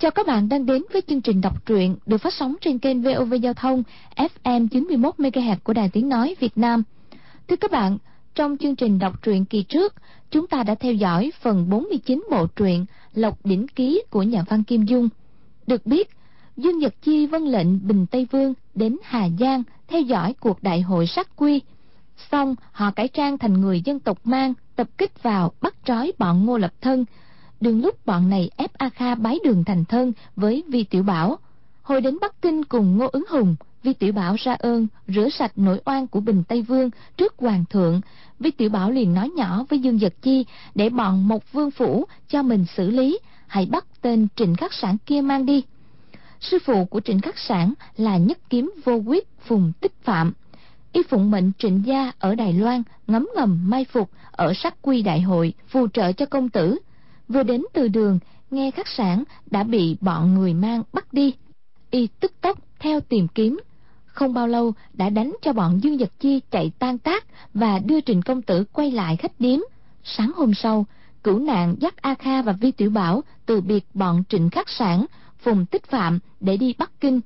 cho các bạn đang đến với chương trình đọc truyện được phát sóng trên kênh VOV Giao thông FM 91 MHz của Đài Tiếng nói Việt Nam. Thưa các bạn, trong chương trình đọc truyện kỳ trước, chúng ta đã theo dõi phần 49 bộ truyện Lộc đỉnh ký của nhà văn Kim Dung. Được biết, Dương Nhật Chi vân lệnh Bình Tây Vương đến Hà Giang theo dõi cuộc đại hội sát quy. Xong, họ cải trang thành người dân tộc mang, tập kích vào bắt trói bọn Ngô Lập Thân, Đường lúc bọn này ép A Kha bái đường thành thân với Vi Tiểu Bảo. Hồi đến Bắc Kinh cùng Ngô Ứng Hùng, Vi Tiểu Bảo ra ơn rửa sạch nỗi oan của Bình Tây Vương trước Hoàng thượng. Vi Tiểu Bảo liền nói nhỏ với Dương Dật Chi để bọn một vương phủ cho mình xử lý, hãy bắt tên Trịnh Khắc Sản kia mang đi. Sư phụ của Trịnh Khắc Sản là nhất kiếm vô quyết Phùng Tích Phạm. Y phụng mệnh Trịnh Gia ở Đài Loan ngấm ngầm mai phục ở sắc quy đại hội phù trợ cho công tử vừa đến từ đường, nghe khách sản đã bị bọn người mang bắt đi. Y tức tốc theo tìm kiếm. Không bao lâu đã đánh cho bọn dương vật chi chạy tan tác và đưa trình công tử quay lại khách điếm. Sáng hôm sau, cửu nạn dắt a kha và vi tiểu bảo từ biệt bọn trịnh khắc sản, phùng tích phạm để đi bắc kinh.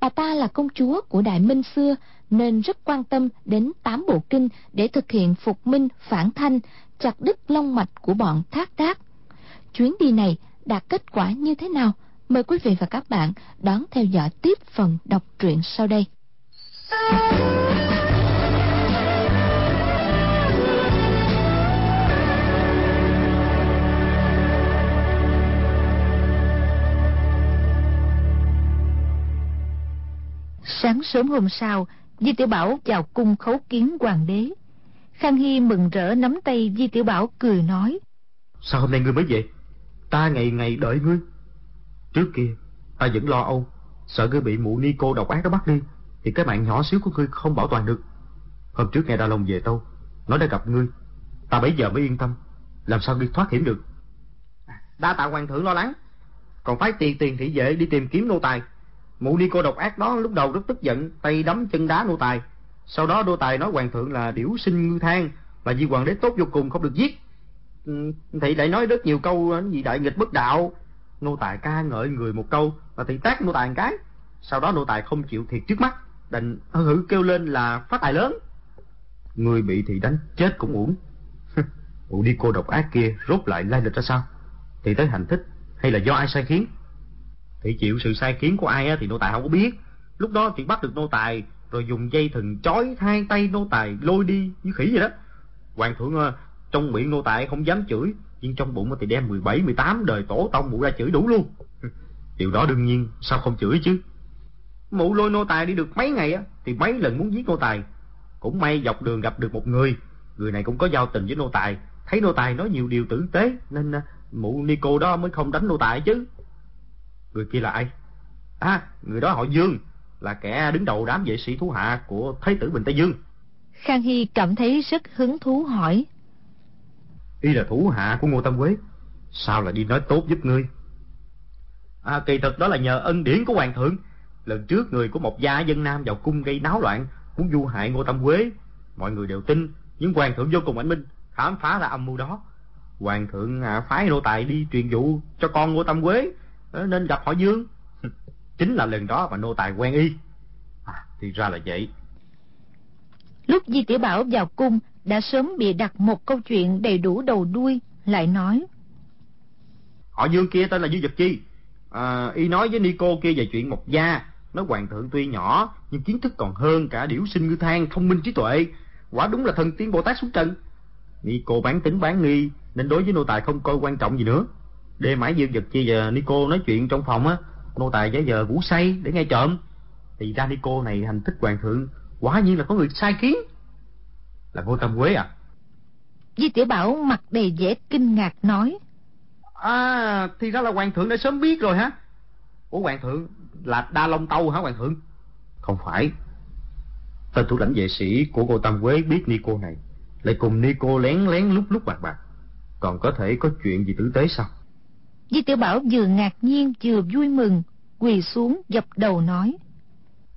Bà ta là công chúa của đại minh xưa, nên rất quan tâm đến tám bộ kinh để thực hiện phục minh phản thanh, chặt đứt long mạch của bọn thác đác chuyến đi này đạt kết quả như thế nào? Mời quý vị và các bạn đón theo dõi tiếp phần đọc truyện sau đây. Sáng sớm hôm sau, Di Tiểu Bảo vào cung khấu kiến hoàng đế. Khang Hy mừng rỡ nắm tay Di Tiểu Bảo cười nói. Sao hôm nay ngươi mới về? Ta ngày ngày đợi ngươi. Trước kia, ta vẫn lo âu, Sợ ngươi bị mụ ni cô độc ác đó bắt đi, Thì cái mạng nhỏ xíu của ngươi không bảo toàn được. Hôm trước nghe Đa Long về tâu Nói đã gặp ngươi. Ta bấy giờ mới yên tâm, Làm sao đi thoát hiểm được? Đa tạ hoàng thượng lo lắng. Còn phải tiền tiền thị vệ đi tìm kiếm nô tài. Mụ ni cô độc ác đó lúc đầu rất tức giận, Tay đấm chân đá nô tài. Sau đó nô tài nói hoàng thượng là điểu sinh ngư thang Và vì hoàng đế tốt vô cùng, không được giết. Ừ, thị lại nói rất nhiều câu ờ, gì đại nghịch bất đạo. Nô tài ca ngợi người một câu, và thị tác nô tài một cái. Sau đó nô tài không chịu thiệt trước mắt, đành hử kêu lên là phát tài lớn. Người bị thị đánh chết cũng uổng. Ụ đi cô độc ác kia, rốt lại lai lịch ra sao? Thì tới hành thích, hay là do ai sai khiến? Thị chịu sự sai khiến của ai thì nô tài không có biết. Lúc đó chị bắt được nô tài, rồi dùng dây thừng chói hai tay nô tài lôi đi như khỉ vậy đó. Hoàng thượng ờ, trong miệng nô tài không dám chửi nhưng trong bụng thì đem 17, 18 đời tổ tông mụ ra chửi đủ luôn. Điều đó đương nhiên sao không chửi chứ? Mụ lôi nô tài đi được mấy ngày á thì mấy lần muốn giết nô tài. Cũng may dọc đường gặp được một người người này cũng có giao tình với nô tài. Thấy nô tài nói nhiều điều tử tế nên à, mụ nico đó mới không đánh nô tài chứ. Người kia là ai? À người đó họ dương là kẻ đứng đầu đám vệ sĩ thú hạ của thái tử bình tây dương. Khang hy cảm thấy rất hứng thú hỏi y là thủ hạ của ngô tâm quế. Sao lại đi nói tốt giúp ngươi? À kỳ thực đó là nhờ ân điển của hoàng thượng. Lần trước người của một gia dân nam vào cung gây náo loạn muốn du hại ngô tâm quế. Mọi người đều tin nhưng hoàng thượng vô cùng anh minh khám phá ra âm mưu đó. Hoàng thượng à, phái nô tài đi truyền dụ cho con ngô tâm quế ờ, nên gặp họ dương. Chính là lần đó mà nô tài quen y. À, thì ra là vậy. Lúc di tiểu bảo vào cung đã sớm bị đặt một câu chuyện đầy đủ đầu đuôi lại nói. Họ dương kia tên là Dương vật chi. À, y nói với nico kia về chuyện một gia. Nói hoàng thượng tuy nhỏ nhưng kiến thức còn hơn cả điểu sinh ngư thang thông minh trí tuệ. Quả đúng là thần tiên bồ tát xuống trần. Nico bán tính bán nghi nên đối với nô tài không coi quan trọng gì nữa. Đêm mãi dương vật chi và nico nói chuyện trong phòng á nô tài giả giờ ngủ say để nghe trộm. Thì ra nico này hành thích hoàng thượng quả nhiên là có người sai khiến là ngô tâm quế à? Di tiểu bảo mặt đầy vẻ kinh ngạc nói. À thì ra là hoàng thượng đã sớm biết rồi hả? Ủa hoàng thượng là đa long tâu hả hoàng thượng? Không phải. Tên thủ lãnh vệ sĩ của ngô tâm quế biết nico này lại cùng nico lén lén lúc lúc bạc bạc. Còn có thể có chuyện gì tử tế sao? Di tiểu bảo vừa ngạc nhiên vừa vui mừng quỳ xuống dập đầu nói.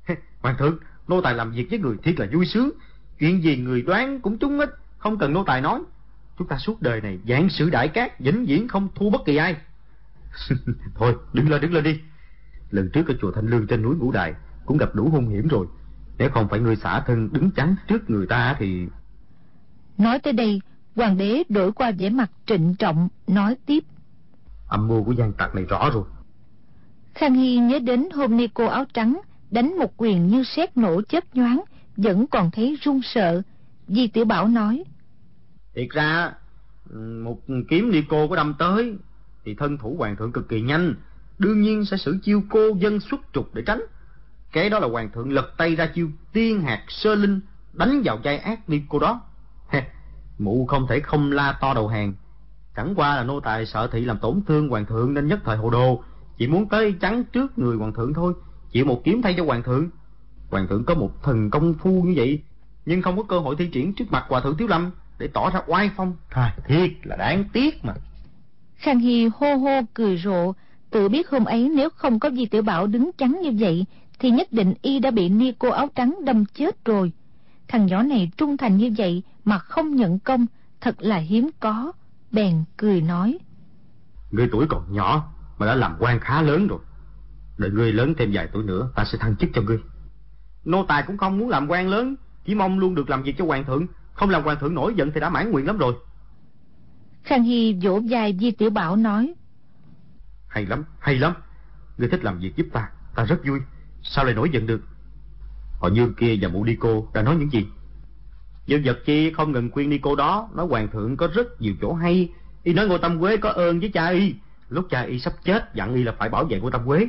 Hoàng thượng nô tài làm việc với người thiệt là vui sướng chuyện gì người đoán cũng trúng ít không cần nô tài nói chúng ta suốt đời này giảng sử đại cát vĩnh viễn không thua bất kỳ ai Thôi, đứng lên, đứng lên đi. Lần trước ở chùa Thanh Lương trên núi Ngũ Đài cũng gặp đủ hung hiểm rồi. Nếu không phải người xả thân đứng chắn trước người ta thì... Nói tới đây, hoàng đế đổi qua vẻ mặt trịnh trọng, nói tiếp. Âm mưu của gian tặc này rõ rồi. Khang Hy nhớ đến hôm nay cô áo trắng đánh một quyền như sét nổ chớp nhoáng, vẫn còn thấy run sợ. Di Tiểu Bảo nói. Thiệt ra, ừ, một kiếm đi cô có đâm tới, thì thân thủ hoàng thượng cực kỳ nhanh, đương nhiên sẽ xử chiêu cô dân xuất trục để tránh. Cái đó là hoàng thượng lật tay ra chiêu tiên hạt sơ linh đánh vào vai ác ni cô đó. Mụ không thể không la to đầu hàng. Chẳng qua là nô tài sợ thị làm tổn thương hoàng thượng nên nhất thời hồ đồ, chỉ muốn tới chắn trước người hoàng thượng thôi, chịu một kiếm thay cho hoàng thượng. Hoàng thượng có một thần công phu như vậy, nhưng không có cơ hội thi triển trước mặt hòa thượng Thiếu Lâm để tỏ ra oai phong. Thà thiệt là đáng tiếc mà. Khang Hy hô hô cười rộ, tự biết hôm ấy nếu không có Di Tiểu Bảo đứng chắn như vậy, thì nhất định y đã bị ni cô áo trắng đâm chết rồi. Thằng nhỏ này trung thành như vậy mà không nhận công, thật là hiếm có. Bèn cười nói. Ngươi tuổi còn nhỏ mà đã làm quan khá lớn rồi. Đợi ngươi lớn thêm vài tuổi nữa, ta sẽ thăng chức cho ngươi. Nô tài cũng không muốn làm quan lớn, chỉ mong luôn được làm việc cho hoàng thượng. Không làm hoàng thượng nổi giận thì đã mãn nguyện lắm rồi. Khang Hy vỗ vai Di Tiểu Bảo nói. Hay lắm, hay lắm. Ngươi thích làm việc giúp ta, ta rất vui. Sao lại nổi giận được? Họ Dương kia và mụ đi cô đã nói những gì? Dương vật chi không ngừng khuyên đi cô đó, nói hoàng thượng có rất nhiều chỗ hay. Y nói Ngô Tâm Quế có ơn với cha y. Lúc cha y sắp chết dặn y là phải bảo vệ Ngô Tâm Quế.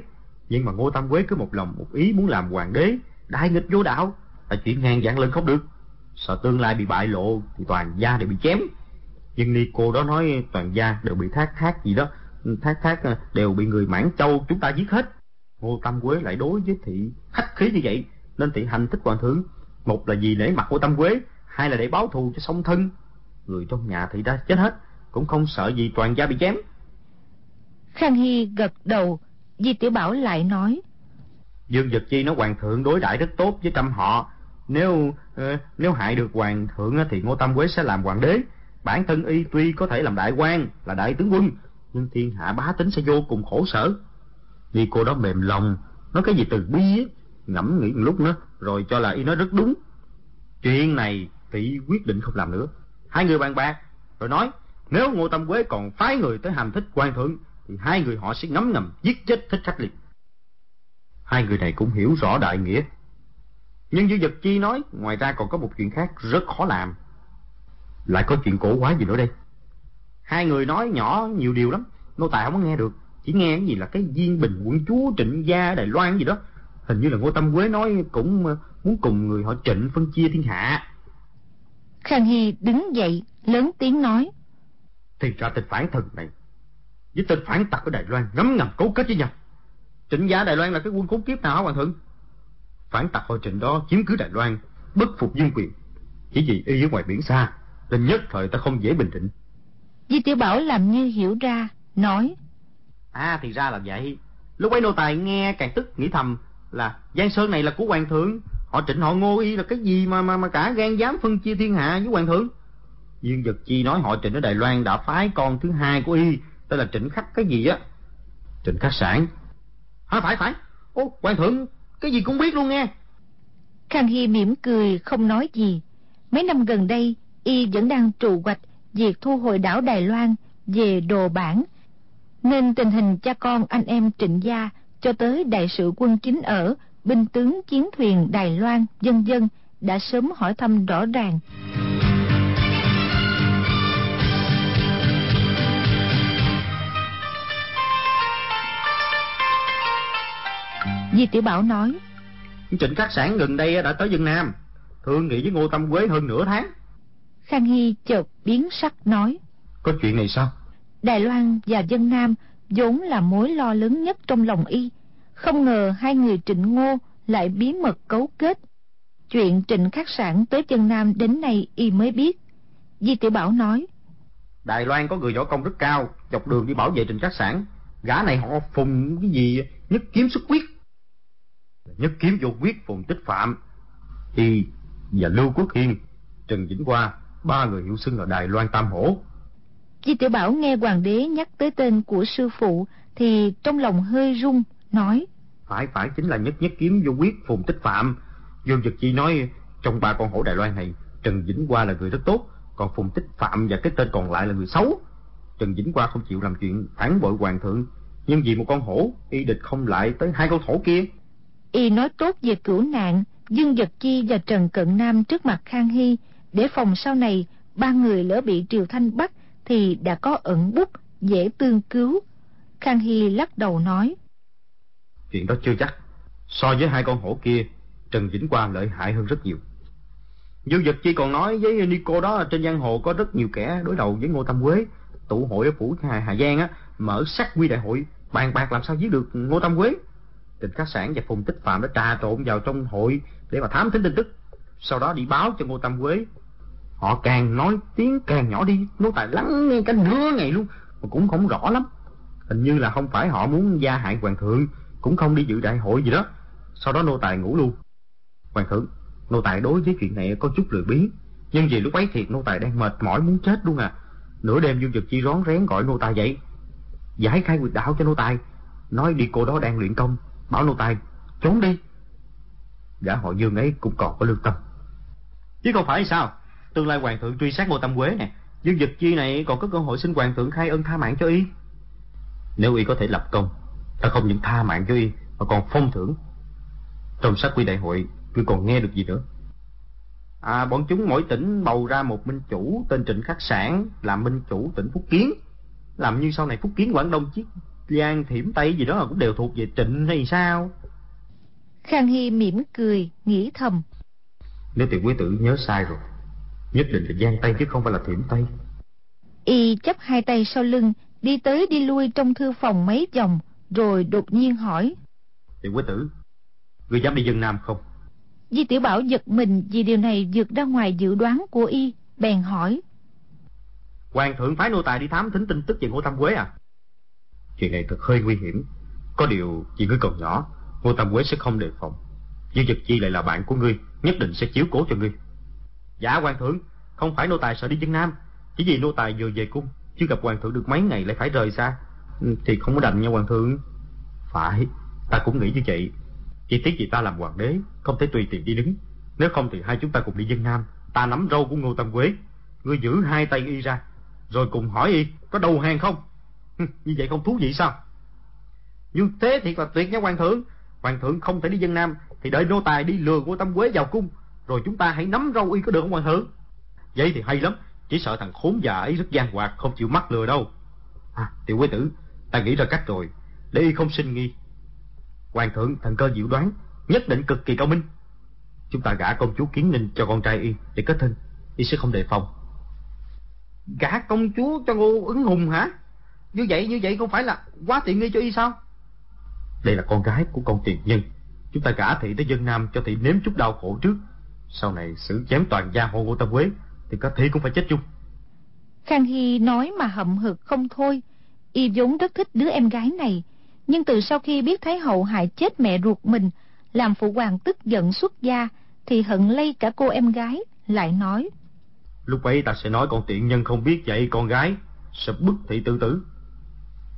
Nhưng mà Ngô Tâm Quế cứ một lòng một ý muốn làm hoàng đế, đại nghịch vô đạo, là chuyện ngang dạng lên không được. Sợ tương lai bị bại lộ thì toàn gia đều bị chém. Nhưng ni cô đó nói toàn gia đều bị thác thác gì đó, thác thác đều bị người mãn châu chúng ta giết hết. Ngô Tâm Quế lại đối với thị khách khí như vậy, nên thị hành thích hoàng thượng. Một là vì nể mặt Ngô Tâm Quế, hai là để báo thù cho song thân. Người trong nhà thị đã chết hết, cũng không sợ gì toàn gia bị chém. Khang Hy gật đầu, Di Tiểu Bảo lại nói. Dương Vật Chi nói hoàng thượng đối đãi rất tốt với trăm họ. Nếu ờ, nếu hại được hoàng thượng thì Ngô Tâm Quế sẽ làm hoàng đế. Bản thân y tuy có thể làm đại quan, là đại tướng quân, nhưng thiên hạ bá tính sẽ vô cùng khổ sở. Vì cô đó mềm lòng, nói cái gì từ bi ấy, ngẫm nghĩ một lúc nữa, rồi cho là y nói rất đúng. Chuyện này tỷ quyết định không làm nữa. Hai người bàn bạc, rồi nói, nếu Ngô Tâm Quế còn phái người tới hàm thích quan thượng, thì hai người họ sẽ ngấm ngầm giết chết thích khách liệt. Hai người này cũng hiểu rõ đại nghĩa. Nhưng Dư Vật Chi nói, ngoài ra còn có một chuyện khác rất khó làm. Lại có chuyện cổ quá gì nữa đây? Hai người nói nhỏ nhiều điều lắm, nô tài không có nghe được. Chỉ nghe cái gì là cái viên bình quận chúa trịnh gia Đài Loan gì đó. Hình như là Ngô Tâm Quế nói cũng ờ, muốn cùng người họ trịnh phân chia thiên hạ. Khang Hy đứng dậy, lớn tiếng nói. Thì ra tên phản thần này, với tên phản tặc ở Đài Loan ngấm ngầm cấu kết với nhau. Trịnh gia Đài Loan là cái quân khốn kiếp nào hả Hoàng Thượng? Phản tặc họ trịnh đó chiếm cứ Đài Loan, bất phục dân quyền. Chỉ vì y ở ngoài biển xa, nên nhất thời ta không dễ bình định. Di Tiểu Bảo làm như hiểu ra, nói. À thì ra là vậy. Lúc ấy nô tài nghe càng tức nghĩ thầm là Giang Sơn này là của Hoàng thượng. Họ trịnh họ ngô y là cái gì mà mà mà cả gan dám phân chia thiên hạ với Hoàng thượng. Dương Vật Chi nói họ trịnh ở Đài Loan đã phái con thứ hai của y, tên là trịnh khắc cái gì á. Trịnh khắc sản. Hả phải phải. Ô, Hoàng thượng, cái gì cũng biết luôn nghe. Khang Hy mỉm cười không nói gì. Mấy năm gần đây, y vẫn đang trụ hoạch việc thu hồi đảo Đài Loan về đồ bản nên tình hình cha con anh em trịnh gia cho tới đại sự quân chính ở binh tướng chiến thuyền Đài Loan dân dân đã sớm hỏi thăm rõ ràng Di Tiểu Bảo nói Trịnh Cát Sản gần đây đã tới dân Nam Thương nghị với Ngô Tâm Quế hơn nửa tháng. Khang Hy chợt biến sắc nói Có chuyện này sao? Đài Loan và dân Nam vốn là mối lo lớn nhất trong lòng y. Không ngờ hai người trịnh ngô lại bí mật cấu kết. Chuyện trịnh khắc sản tới chân nam đến nay y mới biết. Di tiểu bảo nói đài loan có người võ công rất cao dọc đường đi bảo vệ trịnh khắc sản. Gã này họ phùng cái gì nhất kiếm xuất quyết nhất kiếm vô quyết phùng tích phạm y và lưu quốc hiên trần vĩnh hoa ba người hiệu xưng ở đài loan tam hổ Di Tiểu Bảo nghe hoàng đế nhắc tới tên của sư phụ thì trong lòng hơi rung, nói. Phải phải chính là nhất nhất kiếm vô quyết phùng tích phạm. Dương Dực Chi nói trong ba con hổ Đài Loan này, Trần Vĩnh Qua là người rất tốt, còn phùng tích phạm và cái tên còn lại là người xấu. Trần Vĩnh Qua không chịu làm chuyện phản bội hoàng thượng, nhưng vì một con hổ, y địch không lại tới hai con thổ kia. Y nói tốt về cửu nạn, Dương Vật Chi và Trần Cận Nam trước mặt Khang Hy, để phòng sau này ba người lỡ bị Triều Thanh bắt thì đã có ẩn bút dễ tương cứu. Khang Hy lắc đầu nói. Chuyện đó chưa chắc. So với hai con hổ kia, Trần Vĩnh Quang lợi hại hơn rất nhiều. Dương Vật Chi còn nói với Nico đó trên giang hồ có rất nhiều kẻ đối đầu với Ngô Tâm Quế. Tụ hội ở phủ Hà, Hà Giang á, mở sắc quy đại hội, bàn bạc làm sao giết được Ngô Tâm Quế. Trịnh Khắc Sản và Phùng Tích Phạm đã trà trộn vào trong hội để mà thám thính tin tức. Sau đó đi báo cho Ngô Tâm Quế. Họ càng nói tiếng càng nhỏ đi, Nô tài lắng nghe cả nửa ngày luôn, Mà cũng không rõ lắm. Hình như là không phải họ muốn gia hại hoàng thượng, Cũng không đi dự đại hội gì đó. Sau đó nô tài ngủ luôn. Hoàng thượng, Nô tài đối với chuyện này có chút lười biếng. Nhưng vì lúc ấy thiệt nô tài đang mệt mỏi muốn chết luôn à. Nửa đêm dương dực chi rón rén gọi nô tài dậy. Giải khai quyệt đạo cho nô tài. Nói đi, cô đó đang luyện công. Bảo nô tài trốn đi. Gã họ dương ấy cũng còn có lương tâm. Chứ không phải sao? Tương lai hoàng thượng truy sát Ngô Tâm Quế nè. Dương Dực Chi này còn có cơ hội xin hoàng thượng khai ân tha mạng cho y. Nếu y có thể lập công Ta không những tha mạng cho y Mà còn phong thưởng. Trong sát quy đại hội Ngươi còn nghe được gì nữa? À bọn chúng mỗi tỉnh bầu ra một minh chủ Tên Trịnh Khắc Sản Làm minh chủ tỉnh Phúc Kiến. Làm như sau này Phúc Kiến Quảng Đông Chiết Giang Thiểm Tây gì đó cũng đều thuộc về Trịnh hay sao? Khang Hy mỉm cười Nghĩ thầm. Nếu tiểu quý tử nhớ sai rồi Nhất định là giang tay chứ không phải là thiểm tay Y chấp hai tay sau lưng Đi tới đi lui trong thư phòng mấy vòng Rồi đột nhiên hỏi. Tiểu quý tử Người dám đi dân Nam không? Di Tiểu Bảo giật mình vì điều này vượt ra ngoài dự đoán của Y Bèn hỏi. Hoàng thượng phái nô tài đi thám thính tin tức về Ngô Tam Quế à Chuyện này thật hơi nguy hiểm. Có điều chị ngươi còn nhỏ, Ngô Tam Quế sẽ không đề phòng. Dương Dật Chi lại là bạn của ngươi, Nhất định sẽ chiếu cố cho ngươi. Dạ hoàng thượng, Không phải nô tài sợ đi dân Nam. Chỉ vì nô tài vừa về cung, Chưa gặp hoàng thượng được mấy ngày lại phải rời xa. Ừ, thì không có đành nha, hoàng thượng. Phải, Ta cũng nghĩ như vậy. Chỉ tiếc vì ta làm hoàng đế, Không thể tùy tiện đi đứng. Nếu không thì hai chúng ta cùng đi dân Nam. Ta nắm râu của Ngô Tam Quế. Ngươi giữ hai tay y ra, Rồi cùng hỏi y, có đầu hàng không? Như vậy không thú vị sao? Nhưng thế thiệt là tuyệt nha hoàng thượng. Hoàng thượng không thể đi dân Nam Thì đợi nô tài đi lừa của Tâm Quế vào cung. Rồi chúng ta hãy nắm râu y có được không hoàng thượng? Vậy thì hay lắm, chỉ sợ thằng khốn già ấy rất gian hoạt, không chịu mắc lừa đâu. À tiểu quế tử, ta nghĩ ra cách rồi, để y không sinh nghi. Hoàng thượng, thần cơ dự đoán, nhất định cực kỳ cao minh. Chúng ta gả công chúa kiến ninh cho con trai y để kết thân, y sẽ không đề phòng. Gả công chúa cho ngô ứng hùng hả? Như vậy như vậy không phải là quá tiện nghi cho y sao? Đây là con gái của con tiền nhân. Chúng ta gả thị tới dân nam cho thị nếm chút đau khổ trước. Sau này xử chém toàn gia hộ của Tâm Quế Thì có thể cũng phải chết chung. Khang Hy nói mà hậm hực không thôi. Y vốn rất thích đứa em gái này. Nhưng từ sau khi biết Thái Hậu hại chết mẹ ruột mình Làm phụ hoàng tức giận xuất gia Thì hận lây cả cô em gái Lại nói. Lúc ấy ta sẽ nói con tiện nhân không biết dạy con gái Sẽ bức thị tự tử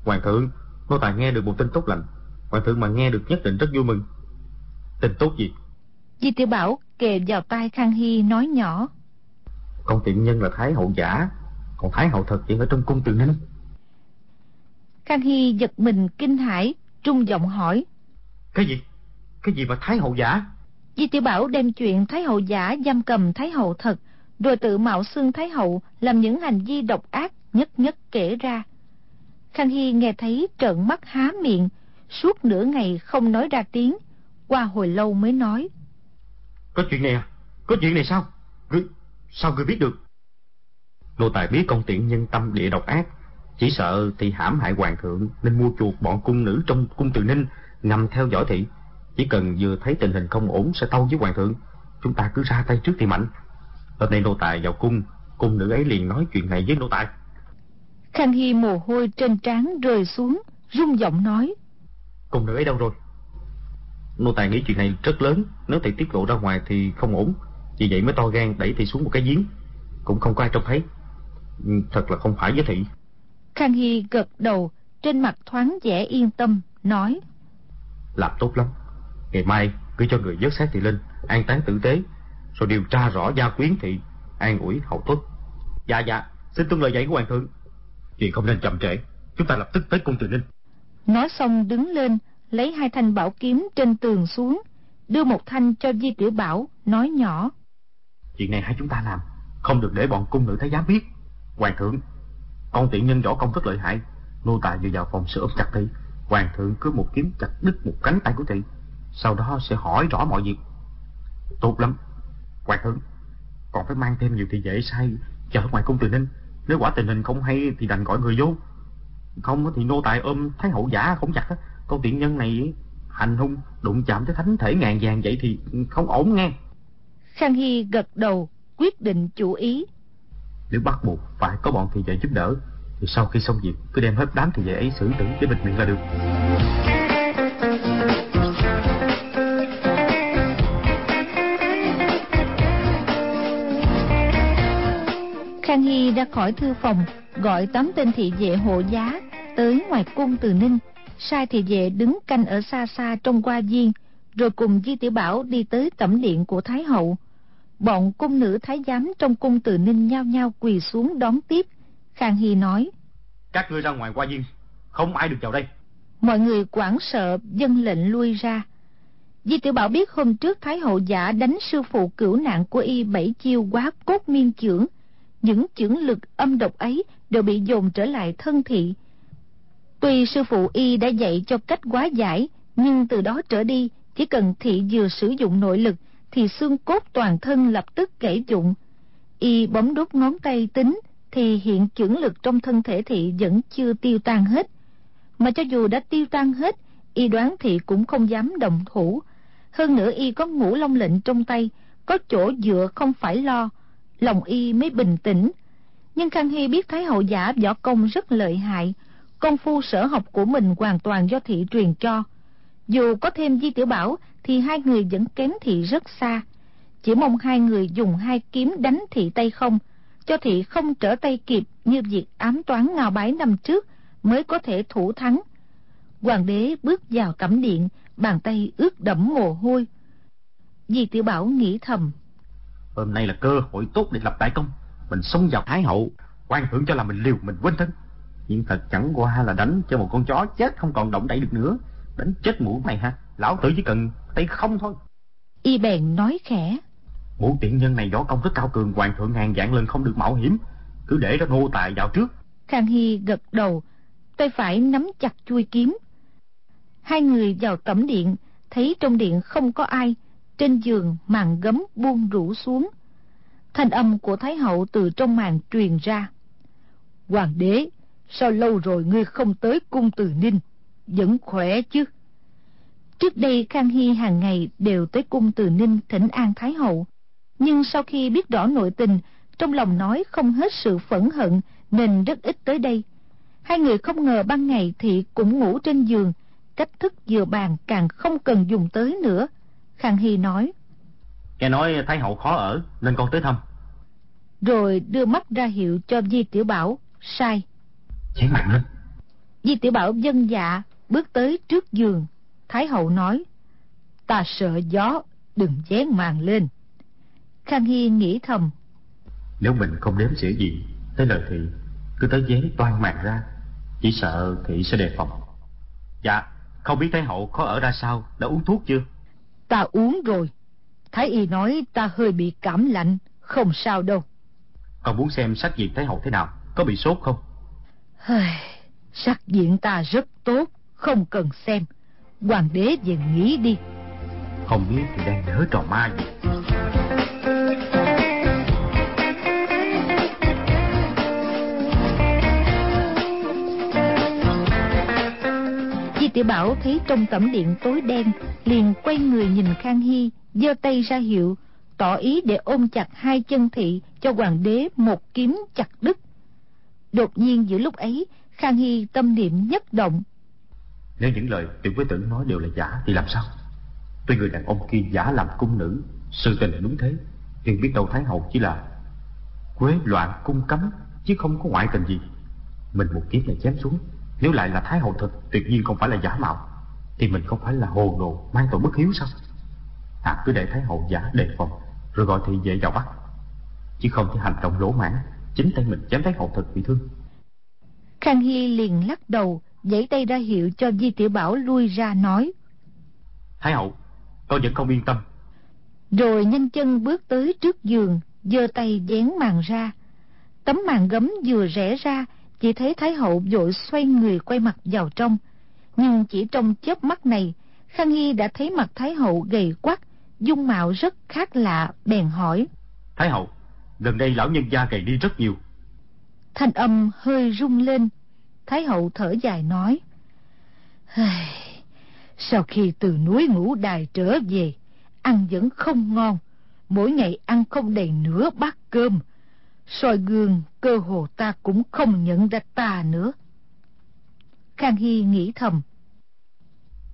Hoàng thượng Nô tài nghe được một tin tốt lành Hoàng thượng mà nghe được nhất định rất vui mừng Tin tốt gì Di Tiểu Bảo kề vào tai Khang Hy nói nhỏ. Con tiện nhân là Thái hậu giả, còn Thái hậu thật chỉ ở trong cung từ ninh. Khang Hy giật mình kinh hãi, trung giọng hỏi. Cái gì? Cái gì mà Thái hậu giả? Di Tiểu Bảo đem chuyện Thái hậu giả giam cầm Thái hậu thật, rồi tự mạo xưng Thái hậu làm những hành vi độc ác nhất nhất kể ra. Khang Hy nghe thấy trợn mắt há miệng, suốt nửa ngày không nói ra tiếng, qua hồi lâu mới nói. Có chuyện này à? Có chuyện này sao? Ngươi, sao ngươi biết được? Nô tài biết công tiện nhân tâm địa độc ác Chỉ sợ thì hãm hại hoàng thượng Nên mua chuột bọn cung nữ trong cung từ ninh Ngầm theo dõi thị Chỉ cần vừa thấy tình hình không ổn sẽ tâu với hoàng thượng Chúng ta cứ ra tay trước thì mạnh Hôm nay nô tài vào cung Cung nữ ấy liền nói chuyện này với nô tài Khang Hy mồ hôi trên trán rơi xuống rung giọng nói Cung nữ ấy đâu rồi Nô tài nghĩ chuyện này rất lớn Nếu thầy tiết lộ ra ngoài thì không ổn Vì vậy mới to gan đẩy thầy xuống một cái giếng Cũng không có ai trông thấy Ừ, thật là không phải với thị. Khang Hy gật đầu, trên mặt thoáng vẻ yên tâm, nói. Làm tốt lắm. Ngày mai cứ cho người dớt xác thị linh, an táng tử tế, rồi điều tra rõ gia quyến thị, an ủi hậu tuất. Dạ dạ, xin tuân lời dạy của hoàng thượng. Chuyện không nên chậm trễ, chúng ta lập tức tới cung từ ninh. Nói xong đứng lên, lấy hai thanh bảo kiếm trên tường xuống, đưa một thanh cho Di Tiểu Bảo, nói nhỏ. Chuyện này hai chúng ta làm, không được để bọn cung nữ thái giám biết. Hoàng thượng, con tiện nhân võ công rất lợi hại, nô tài vừa vào phòng sự ốp chặt thị, hoàng thượng cứ một kiếm chặt đứt một cánh tay của thị, sau đó sẽ hỏi rõ mọi việc. Tốt lắm, hoàng thượng, còn phải mang thêm nhiều thị vệ sai chờ ngoài cung từ ninh, nếu quả tình hình không hay thì đành gọi người vô. Không thì nô tài ôm thái hậu giả không chặt con tiện nhân này hành hung đụng chạm tới thánh thể ngàn vàng vậy thì không ổn nghe. Khang hy gật đầu quyết định chủ ý. Nếu bắt buộc phải có bọn thị vệ giúp đỡ. Thì sau khi xong việc cứ đem hết đám thị vệ ấy xử tử để bịt miệng là được khang hy ra khỏi thư phòng gọi tám tên thị vệ hộ giá tới ngoài cung từ ninh. Sai thị vệ đứng canh ở xa xa trong qua viên rồi cùng di tiểu bảo đi tới tẩm điện của thái hậu. Bọn cung nữ thái giám trong cung từ ninh nhao nhao quỳ xuống đón tiếp. Khang hy nói các ngươi ra ngoài qua viên không ai được vào đây. Mọi người hoảng sợ dân lệnh lui ra. Di tiểu bảo biết hôm trước thái hậu giả đánh sư phụ cửu nạn của y bảy chiêu quá cốt miên chưởng những chưởng lực âm độc ấy đều bị dồn trở lại thân thị Tuy sư phụ y đã dạy cho cách quá giải, nhưng từ đó trở đi, chỉ cần thị vừa sử dụng nội lực, thì xương cốt toàn thân lập tức gãy dụng. Y bấm đốt ngón tay tính, thì hiện chưởng lực trong thân thể thị vẫn chưa tiêu tan hết. Mà cho dù đã tiêu tan hết, y đoán thị cũng không dám động thủ. Hơn nữa y có ngũ long lệnh trong tay, có chỗ dựa không phải lo, lòng y mới bình tĩnh. Nhưng Khang Hy biết Thái hậu giả võ công rất lợi hại, công phu sở học của mình hoàn toàn do thị truyền cho. Dù có thêm di tiểu bảo thì hai người vẫn kém thị rất xa. Chỉ mong hai người dùng hai kiếm đánh thị tay không cho thị không trở tay kịp như việc ám toán ngao bái năm trước mới có thể thủ thắng. Hoàng đế bước vào cẩm điện bàn tay ướt đẫm mồ hôi. Di tiểu bảo nghĩ thầm hôm nay là cơ hội tốt để lập đại công. Mình xông vào thái hậu quan thượng cho là mình liều mình quên thân. Nhưng thật chẳng qua là đánh cho một con chó chết không còn động đậy được nữa. Đánh chết mũ này ha. Lão tử chỉ cần tay không thôi. Y bèn nói khẽ. Mũ tiện nhân này võ công rất cao cường hoàng thượng ngàn dạng lần không được mạo hiểm. Cứ để cho nô tài vào trước. Khang hy gật đầu tay phải nắm chặt chui kiếm. Hai người vào tẩm điện thấy trong điện không có ai trên giường màn gấm buông rủ xuống. Thanh âm của thái hậu từ trong màn truyền ra. Hoàng đế, Sao lâu rồi ngươi không tới cung từ Ninh? Vẫn khỏe chứ? Trước đây Khang Hy hàng ngày đều tới cung từ Ninh thỉnh an Thái Hậu. Nhưng sau khi biết rõ nội tình, Trong lòng nói không hết sự phẫn hận Nên rất ít tới đây. Hai người không ngờ ban ngày thì cũng ngủ trên giường, Cách thức vừa bàn càng không cần dùng tới nữa. Khang Hy nói. Nghe nói Thái Hậu khó ở Nên con tới thăm. Rồi đưa mắt ra hiệu cho Di Tiểu Bảo Sai. Dán màn lên Di tiểu Bảo dân dạ Bước tới trước giường. Thái hậu nói Ta sợ gió Đừng dán màn lên. Khang Hy nghĩ thầm Nếu mình không đếm xỉa gì Tới lời thị Cứ tới dán toan màn ra. Chỉ sợ thị sẽ đề phòng. Dạ Không biết Thái hậu có ở ra sao Đã uống thuốc chưa Ta uống rồi. Thái y nói ta hơi bị cảm lạnh Không sao đâu. Con muốn xem sắc diện Thái hậu thế nào Có bị sốt không? Sắc diện ta rất tốt Không cần xem. Hoàng đế về nghỉ đi. Không biết thì đang đỡ trò ma gì Di tiểu Bảo thấy trong tẩm điện tối đen, Liền quay người nhìn Khang Hy, giơ tay ra hiệu, Tỏ ý để ôm chặt hai chân thị, Cho hoàng đế một kiếm chặt đứt. Đột nhiên giữa lúc ấy, Khang Hy tâm niệm nhất động. Nếu những lời tiểu quý tử nói đều là giả Thì làm sao? Tuy người đàn ông kia giả làm cung nữ, Sự tình là đúng thế, Nhưng biết đâu Thái Hậu chỉ là Quế loạn cung cấm, chứ không có ngoại tình gì. Mình một kiếm này chém xuống nếu lại là thái hậu thật tuyệt nhiên không phải là giả mạo thì mình không phải là hồ đồ mang tội bất hiếu sao? À cứ để thái hậu giả đề phòng rồi gọi thị vệ vào bắt. Chứ không thể hành động lỗ mãn chính tay mình chém thái hậu thật bị thương. Khang hy liền lắc đầu giãy tay ra hiệu cho di tiểu bảo lui ra nói. Thái hậu tôi vẫn không yên tâm. Rồi nhanh chân bước tới trước giường giơ tay dán màn ra. Tấm màn gấm vừa rẽ ra chỉ thấy thái hậu vội xoay người quay mặt vào trong. Nhưng chỉ trong chớp mắt này khang hy đã thấy mặt thái hậu gầy quắt dung mạo rất khác lạ bèn hỏi. Thái hậu gần đây lão nhân gia gầy đi rất nhiều. Thanh âm hơi rung lên. Thái hậu thở dài nói. Sau khi từ núi ngũ đài trở về ăn vẫn không ngon. Mỗi ngày ăn không đầy nửa bát cơm soi gương cơ hồ ta cũng không nhận ra ta nữa. Khang hy nghĩ thầm.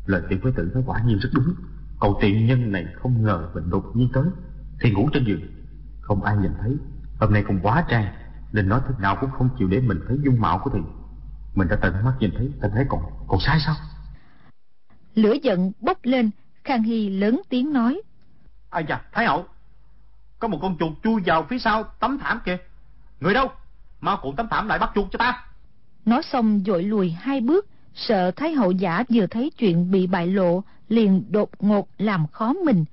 Lời tiểu quế tử nói quả nhiên rất đúng. Cậu tiện nhân này không ngờ mình đột nhiên tới thì ngủ trên giường. Không ai nhìn thấy. Hôm nay còn quá trang nên nói thế nào cũng không chịu để mình thấy dung mạo của thì mình đã tận mắt nhìn thấy ta thấy còn còn sai sao? Lửa giận bốc lên khang hy lớn tiếng nói. Ai da thái hậu có một con chuột chui vào phía sau tấm thảm kìa. Người đâu? Mau cuộn tấm thảm lại bắt chuột cho ta. Nói xong dội lùi hai bước sợ thái hậu giả vừa thấy chuyện bị bại lộ liền đột ngột làm khó mình.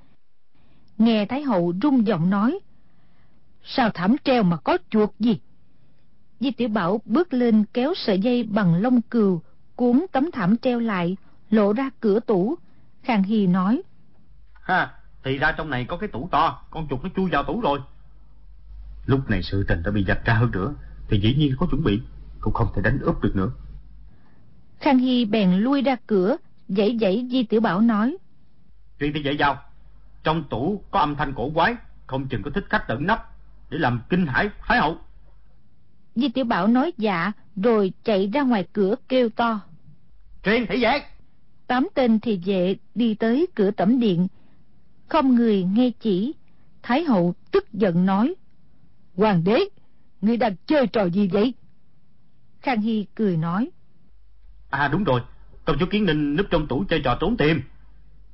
Nghe thái hậu rung giọng nói sao thảm treo mà có chuột gì? Di tiểu bảo bước lên kéo sợi dây bằng lông cừu cuốn tấm thảm treo lại lộ ra cửa tủ. Khang hy nói ha thì ra trong này có cái tủ to con chuột nó chui vào tủ rồi. Lúc này sự tình đã bị dạch ra hơn nữa thì dĩ nhiên có chuẩn bị cũng không thể đánh úp được nữa. Khang hy bèn lui ra cửa dãy dãy di tiểu bảo nói. Truyền thì dậy vào. Trong tủ có âm thanh cổ quái không chừng có thích khách tận nấp để làm kinh hãi thái hậu. Di tiểu bảo nói dạ rồi chạy ra ngoài cửa kêu to. Truyền thị vệ! Tám tên thị vệ đi tới cửa tẩm điện không người nghe chỉ. Thái hậu tức giận nói hoàng đế ngươi đang chơi trò gì vậy? Khang hy cười nói à đúng rồi. Công chúa kiến ninh núp trong tủ chơi trò trốn tìm.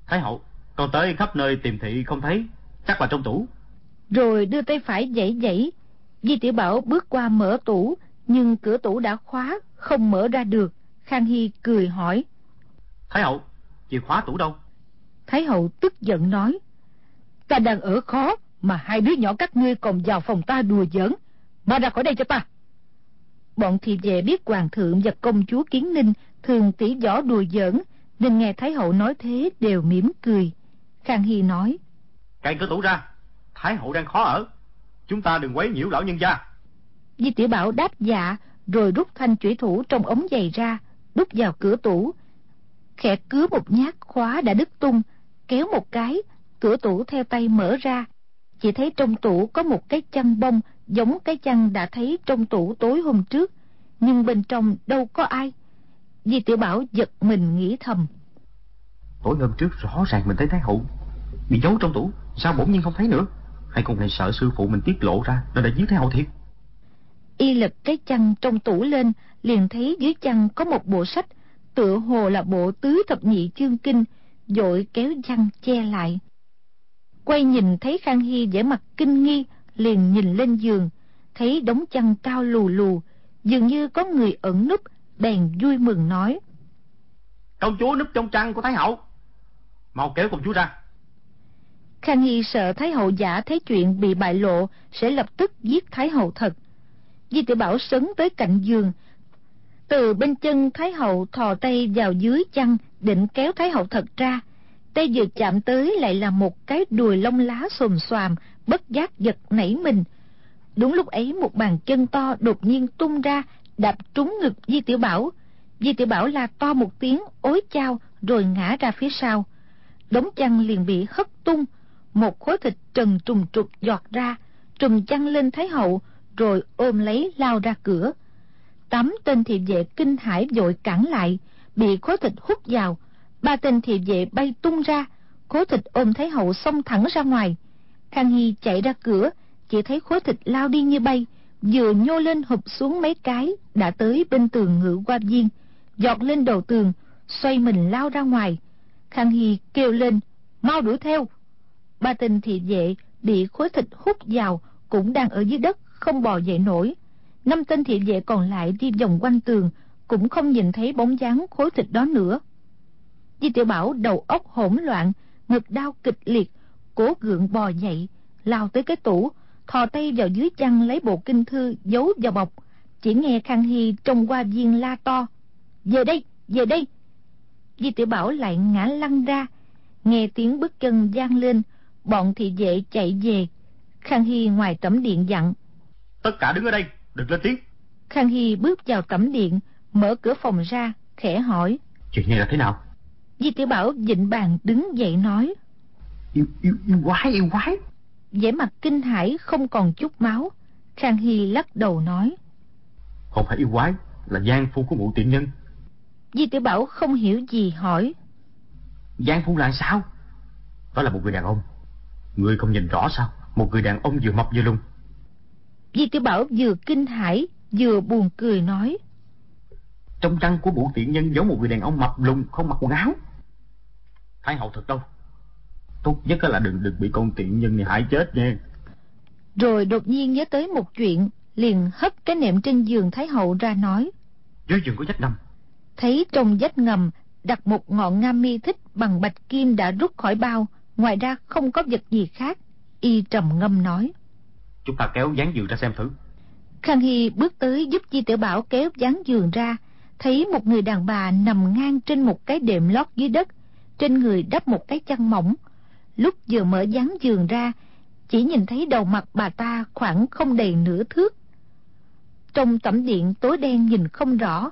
Thái hậu con tới khắp nơi tìm thị không thấy. Chắc là trong tủ. rồi đưa tay phải dãy dãy. Di tiểu bảo bước qua mở tủ nhưng cửa tủ đã khóa không mở ra được. Khang hy cười hỏi thái hậu chìa khóa tủ đâu thái hậu tức giận nói ta đang ở khó mà hai đứa nhỏ các ngươi còn vào phòng ta đùa giỡn. Mau ra khỏi đây cho ta. Bọn thị vệ biết hoàng thượng và công chúa kiến ninh thường tỉ võ đùa giỡn nên nghe thái hậu nói thế đều mỉm cười. Khang hy nói cậy cửa tủ ra. Thái hậu đang khó ở. Chúng ta đừng quấy nhiễu lão nhân gia. Di tiểu bảo đáp dạ rồi rút thanh chủy thủ trong ống giày ra đút vào cửa tủ. Khẽ cứa một nhát khóa đã đứt tung kéo một cái cửa tủ theo tay mở ra. Chỉ thấy trong tủ có một cái chăn bông giống cái chăn đã thấy trong tủ tối hôm trước. Nhưng bên trong đâu có ai. Di tiểu bảo giật mình nghĩ thầm. Tối hôm trước rõ ràng mình thấy thái hậu bị giấu trong tủ sao bỗng nhiên không thấy nữa? Hay không hề sợ sư phụ mình tiết lộ ra nên đã giết thái hậu thiệt. Y lật cái chăn trong tủ lên liền thấy dưới chăn có một bộ sách tựa hồ là bộ tứ thập nhị chương kinh dội kéo chăn che lại. Quay nhìn thấy khang hy vẻ mặt kinh nghi liền nhìn lên giường thấy đống chăn cao lù lù dường như có người ẩn núp bèn vui mừng nói. Công chúa núp trong chăn của thái hậu. Mau kéo công chúa ra. Khang hy sợ thái hậu giả thấy chuyện bị bại lộ sẽ lập tức giết thái hậu thật. Di tiểu bảo sấn tới cạnh giường từ bên chân thái hậu thò tay vào dưới chăn, định kéo thái hậu thật ra. Tay vừa chạm tới lại là một cái đùi lông lá xồm xoàm, bất giác giật nảy mình. Đúng lúc ấy, một bàn chân to đột nhiên tung ra, đạp trúng ngực di tiểu bảo. Di tiểu bảo la to một tiếng, ối chao, rồi ngã ra phía sau. Đống chăn liền bị hất tung, một khối thịt trần trùng trục giọt ra, trùm chăn lên thái hậu, rồi ôm lấy lao ra cửa tám tên thị vệ kinh hãi vội cản lại, bị khối thịt hút vào. Ba tên thị vệ bay tung ra khối thịt ôm thái hậu xông thẳng ra ngoài. Khang hy chạy ra cửa, chỉ thấy khối thịt lao đi như bay, vừa nhô lên hụp xuống mấy cái, đã tới bên tường ngự qua viên. Giọt lên đầu tường, xoay mình lao ra ngoài. Khang hy kêu lên, mau đuổi theo. Ba tên thị vệ bị khối thịt hút vào, cũng đang ở dưới đất, không bò dậy nổi năm tên thị vệ còn lại đi vòng quanh tường, cũng không nhìn thấy bóng dáng khối thịt đó nữa. Di tiểu bảo đầu óc hỗn loạn, ngực đau kịch liệt, cố gượng bò dậy, lao tới cái tủ, thò tay vào dưới chăn lấy bộ kinh thư giấu vào bọc. Chỉ nghe khang hy trong qua viên la to. Về đây về đây. Di tiểu bảo lại ngã lăn ra. Nghe tiếng bước chân gian lên, bọn thị vệ chạy về. Khang hy ngoài tẩm điện dặn, tất cả đứng ở đây đừng lên tiếng. Khang hy bước vào tẩm điện mở cửa phòng ra khẽ hỏi. Chuyện này là thế nào? Di tiểu bảo dịnh bàn đứng dậy nói. Yêu yêu yêu quái yêu quái. Vẻ mặt kinh hãi không còn chút máu. Khang hy lắc đầu nói. Không phải yêu quái là gian phu của mụ tiện nhân. Di tiểu bảo không hiểu gì hỏi. Gian phu là sao? Đó là một người đàn ông. Người không nhìn rõ sao? Một người đàn ông vừa mập vừa lùn di tiểu bảo vừa kinh hãi vừa buồn cười nói. Trong răng của mụ tiện nhân giống một người đàn ông mập lùn không mặc quần áo. Thái hậu thật đâu? Tốt nhất là đừng đừng bị con tiện nhân này hại chết nha. Rồi đột nhiên nhớ tới một chuyện liền hất cái nệm trên giường thái hậu ra nói. Dưới giường có vách ngầm. Thấy trong vách ngầm đặt một ngọn nga mi thích bằng bạch kim đã rút khỏi bao ngoài ra không có vật gì khác y trầm ngâm nói chúng ta kéo dán giường ra xem thử. Khang hy bước tới giúp di tiểu bảo kéo dán giường ra, thấy một người đàn bà nằm ngang trên một cái đệm lót dưới đất, trên người đắp một cái chăn mỏng. Lúc vừa mở dán giường ra, chỉ nhìn thấy đầu mặt bà ta khoảng không đầy nửa thước. Trong tẩm điện tối đen nhìn không rõ,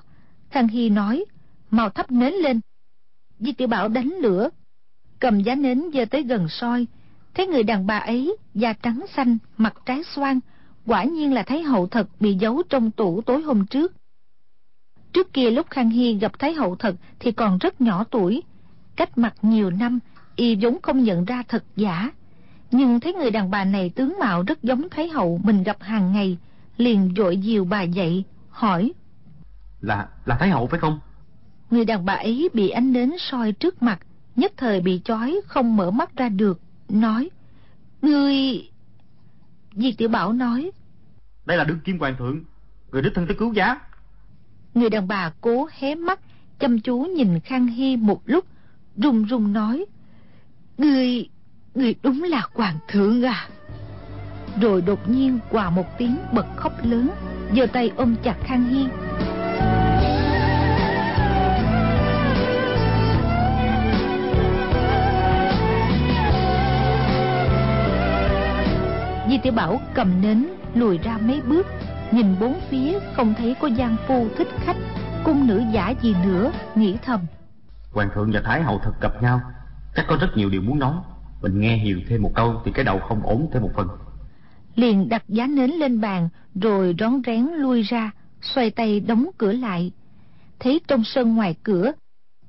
khang hy nói, mau thắp nến lên. Di tiểu bảo đánh lửa, cầm giá nến dơ tới gần soi thấy người đàn bà ấy da trắng xanh mặt trái xoan quả nhiên là thái hậu thật bị giấu trong tủ tối hôm trước. Trước kia lúc khang hy gặp thái hậu thật thì còn rất nhỏ tuổi. Cách mặt nhiều năm y vốn không nhận ra thật giả. Nhưng thấy người đàn bà này tướng mạo rất giống thái hậu mình gặp hàng ngày liền dội dìu bà dậy hỏi. Là là thái hậu phải không? Người đàn bà ấy bị ánh nến soi trước mặt nhất thời bị chói không mở mắt ra được nói. Người di tiểu bảo nói. Đây là đương kim hoàng thượng người đích thân tới cứu giá. Người đàn bà cố hé mắt chăm chú nhìn khang hy một lúc run run nói. Người người đúng là hoàng thượng à. Rồi đột nhiên quà một tiếng bật khóc lớn giơ tay ôm chặt khang hy tiểu bảo cầm nến lùi ra mấy bước nhìn bốn phía không thấy có gian phu thích khách. Cung nữ giả gì nữa nghĩ thầm. Hoàng thượng và thái hậu thật gặp nhau chắc có rất nhiều điều muốn nói. Mình nghe hiểu thêm một câu thì cái đầu không ổn thêm một phần. Liền đặt giá nến lên bàn rồi rón rén lui ra xoay tay đóng cửa lại. Thấy trong sân ngoài cửa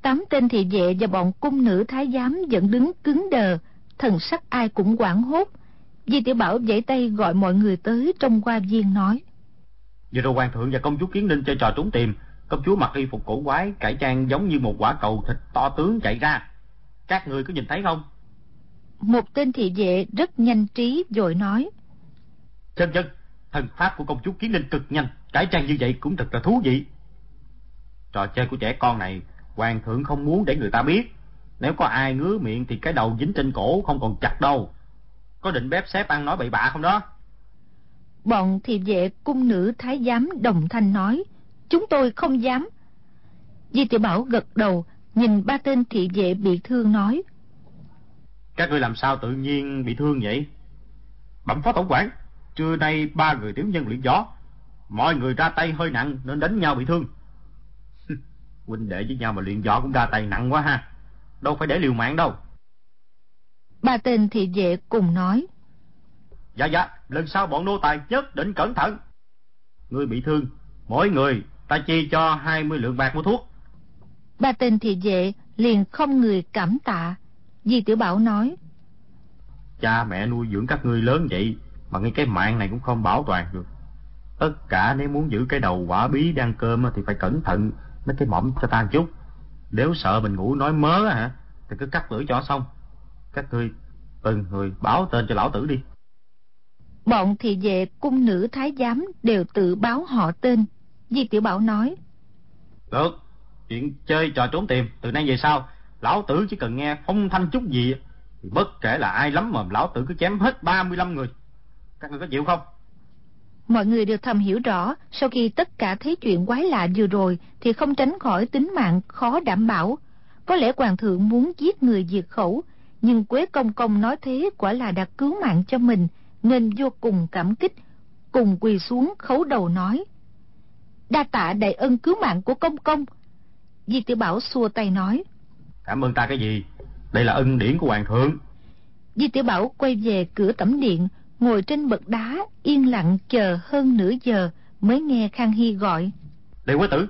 tám tên thị vệ và bọn cung nữ thái giám vẫn đứng cứng đờ thần sắc ai cũng quảng hốt di tiểu bảo vẫy tay gọi mọi người tới trong qua viên nói. Vừa rồi hoàng thượng và công chúa kiến ninh chơi trò trốn tìm. Công chúa mặc y phục cổ quái cải trang giống như một quả cầu thịt to tướng chạy ra. Các người có nhìn thấy không? Một tên thị vệ rất nhanh trí vội nói. Chân chân thần pháp của công chúa kiến ninh cực nhanh. Cải trang như vậy cũng thật là thú vị. Trò chơi của trẻ con này hoàng thượng không muốn để người ta biết. Nếu có ai ngứa miệng thì cái đầu dính trên cổ không còn chặt đâu có định bếp xếp ăn nói bậy bạ không đó? Bọn thị vệ cung nữ thái giám đồng thanh nói chúng tôi không dám. Di tiểu bảo gật đầu nhìn ba tên thị vệ bị thương nói các ngươi làm sao tự nhiên bị thương vậy? Bẩm phó tổng quản trưa nay ba người tiểu nhân luyện gió mọi người ra tay hơi nặng nên đánh nhau bị thương. Huynh đệ với nhau mà luyện võ cũng ra tay nặng quá ha đâu phải để liều mạng đâu ba tên thị vệ cùng nói. Dạ dạ lần sau bọn nô tài nhất định cẩn thận. Người bị thương mỗi người ta chi cho hai mươi lượng bạc mua thuốc. Ba tên thị vệ liền không người cảm tạ. Di tiểu bảo nói. Cha mẹ nuôi dưỡng các ngươi lớn vậy mà ngay cái mạng này cũng không bảo toàn được. Tất cả nếu muốn giữ cái đầu quả bí đang cơm thì phải cẩn thận mấy cái mỏm cho ta chút. Nếu sợ mình ngủ nói mớ hả, thì cứ cắt lưỡi cho xong. Các ngươi từng người báo tên cho lão tử đi. Bọn thị vệ cung nữ thái giám đều tự báo họ tên. Di Tiểu Bảo nói. Được, chuyện chơi trò trốn tìm từ nay về sau, lão tử chỉ cần nghe phong thanh chút gì thì bất kể là ai lắm mồm lão tử cứ chém hết 35 người. Các người có chịu không? Mọi người đều thầm hiểu rõ, sau khi tất cả thấy chuyện quái lạ vừa rồi thì không tránh khỏi tính mạng khó đảm bảo. Có lẽ hoàng thượng muốn giết người diệt khẩu, nhưng Quế Công Công nói thế quả là đã cứu mạng cho mình, nên vô cùng cảm kích, cùng quỳ xuống khấu đầu nói. Đa tạ đại ân cứu mạng của Công Công. Di Tiểu Bảo xua tay nói. Cảm ơn ta cái gì? Đây là ân điển của Hoàng thượng. Di Tiểu Bảo quay về cửa tẩm điện, ngồi trên bậc đá, yên lặng chờ hơn nửa giờ mới nghe Khang Hy gọi. Lê Quế Tử,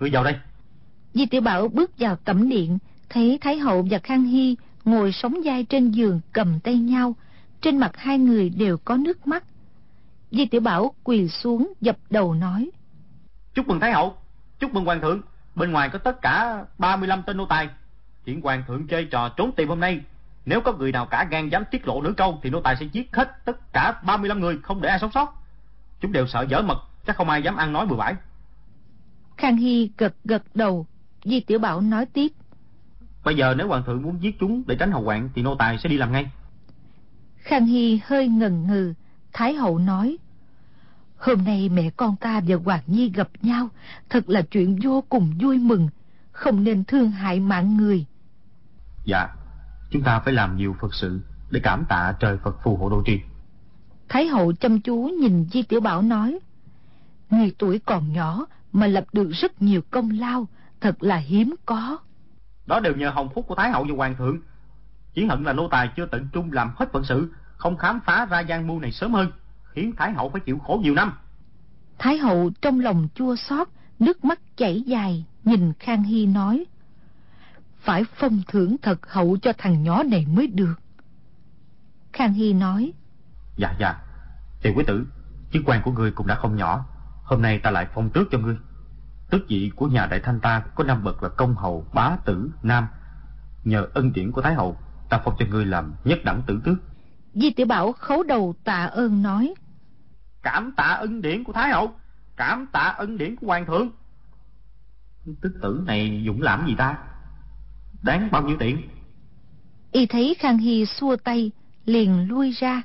ngươi vào đây. Di Tiểu Bảo bước vào tẩm điện, thấy Thái Hậu và Khang Hy ngồi sóng vai trên giường cầm tay nhau, trên mặt hai người đều có nước mắt. Di Tiểu Bảo quỳ xuống dập đầu nói. Chúc mừng Thái Hậu, chúc mừng Hoàng thượng, bên ngoài có tất cả 35 tên nô tài. Chuyện Hoàng thượng chơi trò trốn tìm hôm nay, nếu có người nào cả gan dám tiết lộ nửa câu thì nô tài sẽ giết hết tất cả 35 người, không để ai sống sót. Chúng đều sợ dở mật, chắc không ai dám ăn nói bừa bãi. Khang Hy gật gật đầu, Di Tiểu Bảo nói tiếp. Bây giờ nếu hoàng thượng muốn giết chúng để tránh hậu hoạn thì nô tài sẽ đi làm ngay. Khang Hy hơi ngần ngừ, Thái hậu nói. Hôm nay mẹ con ta và Hoàng Nhi gặp nhau, thật là chuyện vô cùng vui mừng, không nên thương hại mạng người. Dạ, chúng ta phải làm nhiều Phật sự để cảm tạ trời Phật phù hộ độ trì. Thái hậu chăm chú nhìn Di Tiểu Bảo nói, Người tuổi còn nhỏ mà lập được rất nhiều công lao, thật là hiếm có. Đó đều nhờ hồng phúc của Thái hậu và Hoàng thượng. Chỉ hận là nô tài chưa tận trung làm hết phận sự, không khám phá ra gian mưu này sớm hơn, khiến Thái hậu phải chịu khổ nhiều năm. Thái hậu trong lòng chua xót, nước mắt chảy dài, nhìn Khang Hy nói. Phải phong thưởng thật hậu cho thằng nhỏ này mới được. Khang Hy nói. Dạ dạ, tiền quý tử, chức quan của ngươi cũng đã không nhỏ. Hôm nay ta lại phong tước cho ngươi. Tước vị của nhà đại thanh ta có năm bậc là công hầu, bá tử, nam. Nhờ ân điển của Thái hậu, ta phong cho ngươi làm nhất đẳng tử tước. Di tiểu Bảo khấu đầu tạ ơn nói. Cảm tạ ân điển của Thái hậu, cảm tạ ân điển của Hoàng thượng. Tước tử này dũng làm gì ta? Đáng bao nhiêu tiền? Y thấy Khang Hy xua tay, liền lui ra.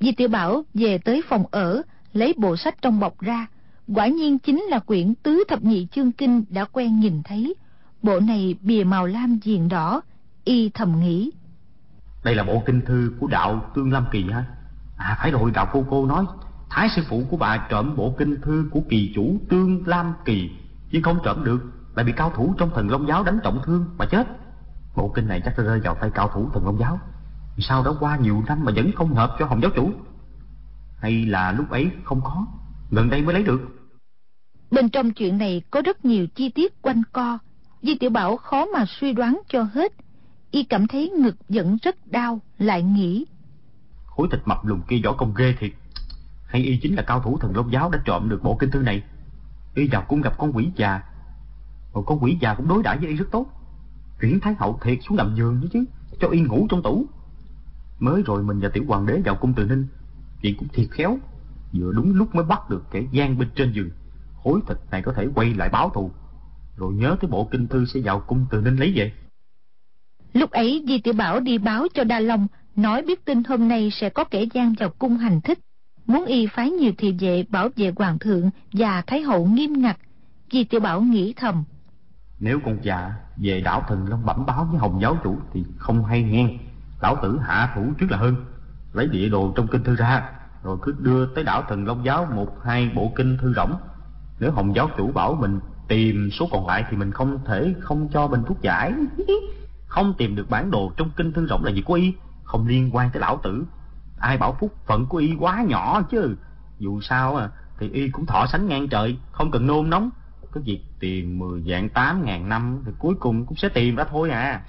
Di tiểu Bảo về tới phòng ở, lấy bộ sách trong bọc ra, quả nhiên chính là quyển tứ thập nhị chương kinh đã quen nhìn thấy. Bộ này bìa màu lam diện đỏ, y thầm nghĩ. Đây là bộ kinh thư của đạo tương lam kỳ hả à phải rồi, đạo cô cô nói, thái sư phụ của bà trộm bộ kinh thư của kỳ chủ tương lam kỳ. Nhưng không trộm được, lại bị cao thủ trong thần long giáo đánh trọng thương, mà chết. Bộ kinh này chắc rơi vào tay cao thủ thần long giáo. Sao đã qua nhiều năm mà vẫn không hợp cho hồng giáo chủ? Hay là lúc ấy không có, gần đây mới lấy được? Bên trong chuyện này có rất nhiều chi tiết quanh co, Di Tiểu Bảo khó mà suy đoán cho hết. Y cảm thấy ngực vẫn rất đau, lại nghĩ. Khối thịt mập lùn kia võ công ghê thiệt. Hay y chính là cao thủ thần long giáo đã trộm được bộ kinh thư này. Y vào cũng gặp con quỷ già. Một con quỷ già cũng đối đãi với y rất tốt. Chuyển Thái Hậu thiệt xuống nằm giường chứ, cho y ngủ trong tủ. Mới rồi mình và tiểu hoàng đế vào cung từ ninh. Chuyện cũng thiệt khéo. Vừa đúng lúc mới bắt được kẻ gian bên trên giường khối thịt này có thể quay lại báo thù. Rồi nhớ tới bộ kinh thư sẽ vào cung từ ninh lấy về lúc ấy di tiểu bảo đi báo cho đa long nói biết tin hôm nay sẽ có kẻ gian vào cung hành thích. Muốn y phái nhiều thị vệ bảo vệ hoàng thượng và thái hậu nghiêm ngặt di tiểu bảo nghĩ thầm. Nếu con già về đảo thần long bẩm báo với hồng giáo chủ thì không hay nghe. Lão tử hạ thủ trước là hơn. Lấy địa đồ trong kinh thư ra rồi cứ đưa tới đảo thần long giáo một hai bộ kinh thư rỗng nếu hồng giáo chủ bảo mình tìm số còn lại thì mình không thể không cho bình thuốc giải. Không tìm được bản đồ trong kinh thương rộng là gì của y không liên quan tới lão tử. Ai bảo phúc phận của y quá nhỏ chứ? Dù sao à, thì y cũng thọ sánh ngang trời không cần nôn nóng. Cái việc tìm mười dạng tám ngàn năm thì cuối cùng cũng sẽ tìm ra thôi à.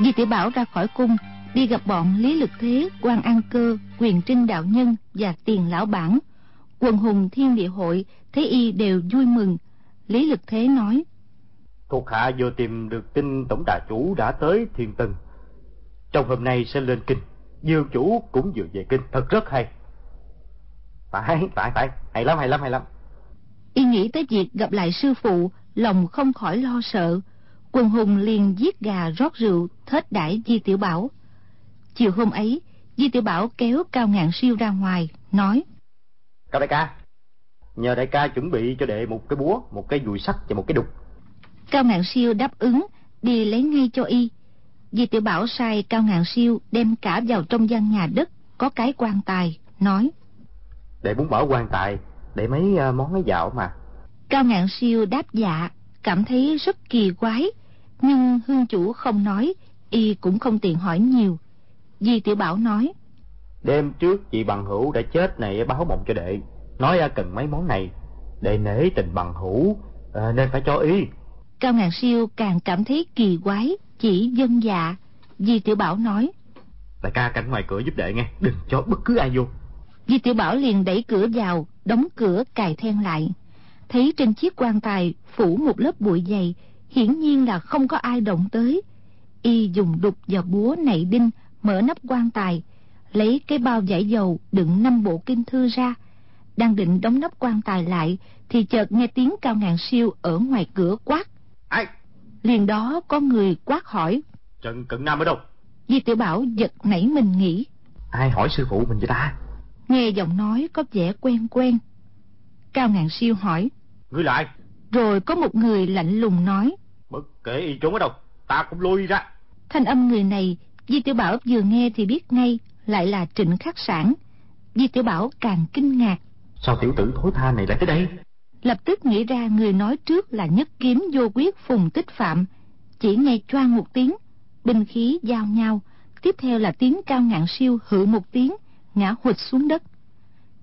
Di Tiểu Bảo ra khỏi cung đi gặp bọn Lý Lực Thế, quan An Cơ, Quyền Trinh Đạo Nhân và Tiền Lão Bản. Quần hùng thiên địa hội thấy y đều vui mừng. Lý Lực Thế nói. Thuộc hạ vừa tìm được tin tổng đà chủ đã tới Thiên Tân. Trong hôm nay sẽ lên kinh, Dương chủ cũng vừa về kinh, thật rất hay. Phải, phải, phải, hay lắm, hay lắm, hay lắm. Y nghĩ tới việc gặp lại sư phụ, lòng không khỏi lo sợ. Quần hùng liền giết gà rót rượu, thết đãi Di Tiểu Bảo. Chiều hôm ấy, Di Tiểu Bảo kéo Cao Ngạn Siêu ra ngoài, nói. Cao đại ca, nhờ đại ca chuẩn bị cho đệ một cái búa, một cái dùi sắt và một cái đục. Cao Ngạn Siêu đáp ứng, đi lấy ngay cho y. Di Tiểu Bảo sai Cao Ngạn Siêu đem cả vào trong gian nhà đất, có cái quan tài, nói. Đệ muốn mở quan tài, để mấy à, món ấy vào mà. Cao Ngạn Siêu đáp dạ, cảm thấy rất kỳ quái, nhưng hương chủ không nói, y cũng không tiện hỏi nhiều. Di Tiểu Bảo nói. Đêm trước chị bằng hữu đã chết này báo mộng cho đệ, nói cần mấy món này, đệ nể tình bằng hữu, à, nên phải cho y. Cao Ngạn Siêu càng cảm thấy kỳ quái, chỉ dân dạ. Di Tiểu Bảo nói. Đại ca cạnh ngoài cửa giúp đệ nghe, đừng cho bất cứ ai vô. Di Tiểu Bảo liền đẩy cửa vào, đóng cửa cài then lại. Thấy trên chiếc quan tài phủ một lớp bụi dày, hiển nhiên là không có ai động tới. Y dùng đục và búa nảy đinh, mở nắp quan tài, lấy cái bao giải dầu đựng năm bộ kinh thư ra. Đang định đóng nắp quan tài lại, thì chợt nghe tiếng cao ngàn siêu ở ngoài cửa quát. Ai? Liền đó có người quát hỏi. Trần Cận Nam ở đâu? Di Tiểu Bảo giật nảy mình nghĩ. Ai hỏi sư phụ mình vậy ta? Nghe giọng nói có vẻ quen quen. Cao ngàn siêu hỏi. Ngươi lại. Rồi có một người lạnh lùng nói. Bất kể y trốn ở đâu, ta cũng lui ra. Thanh âm người này, Di Tiểu Bảo vừa nghe thì biết ngay lại là trịnh khắc sản. Di Tiểu Bảo càng kinh ngạc. Sao tiểu tử thối tha này lại tới đây? Lập tức nghĩ ra người nói trước là nhất kiếm vô quyết phùng tích phạm. Chỉ nghe choang một tiếng, binh khí giao nhau. Tiếp theo là tiếng cao ngạn siêu hự một tiếng, ngã hụt xuống đất.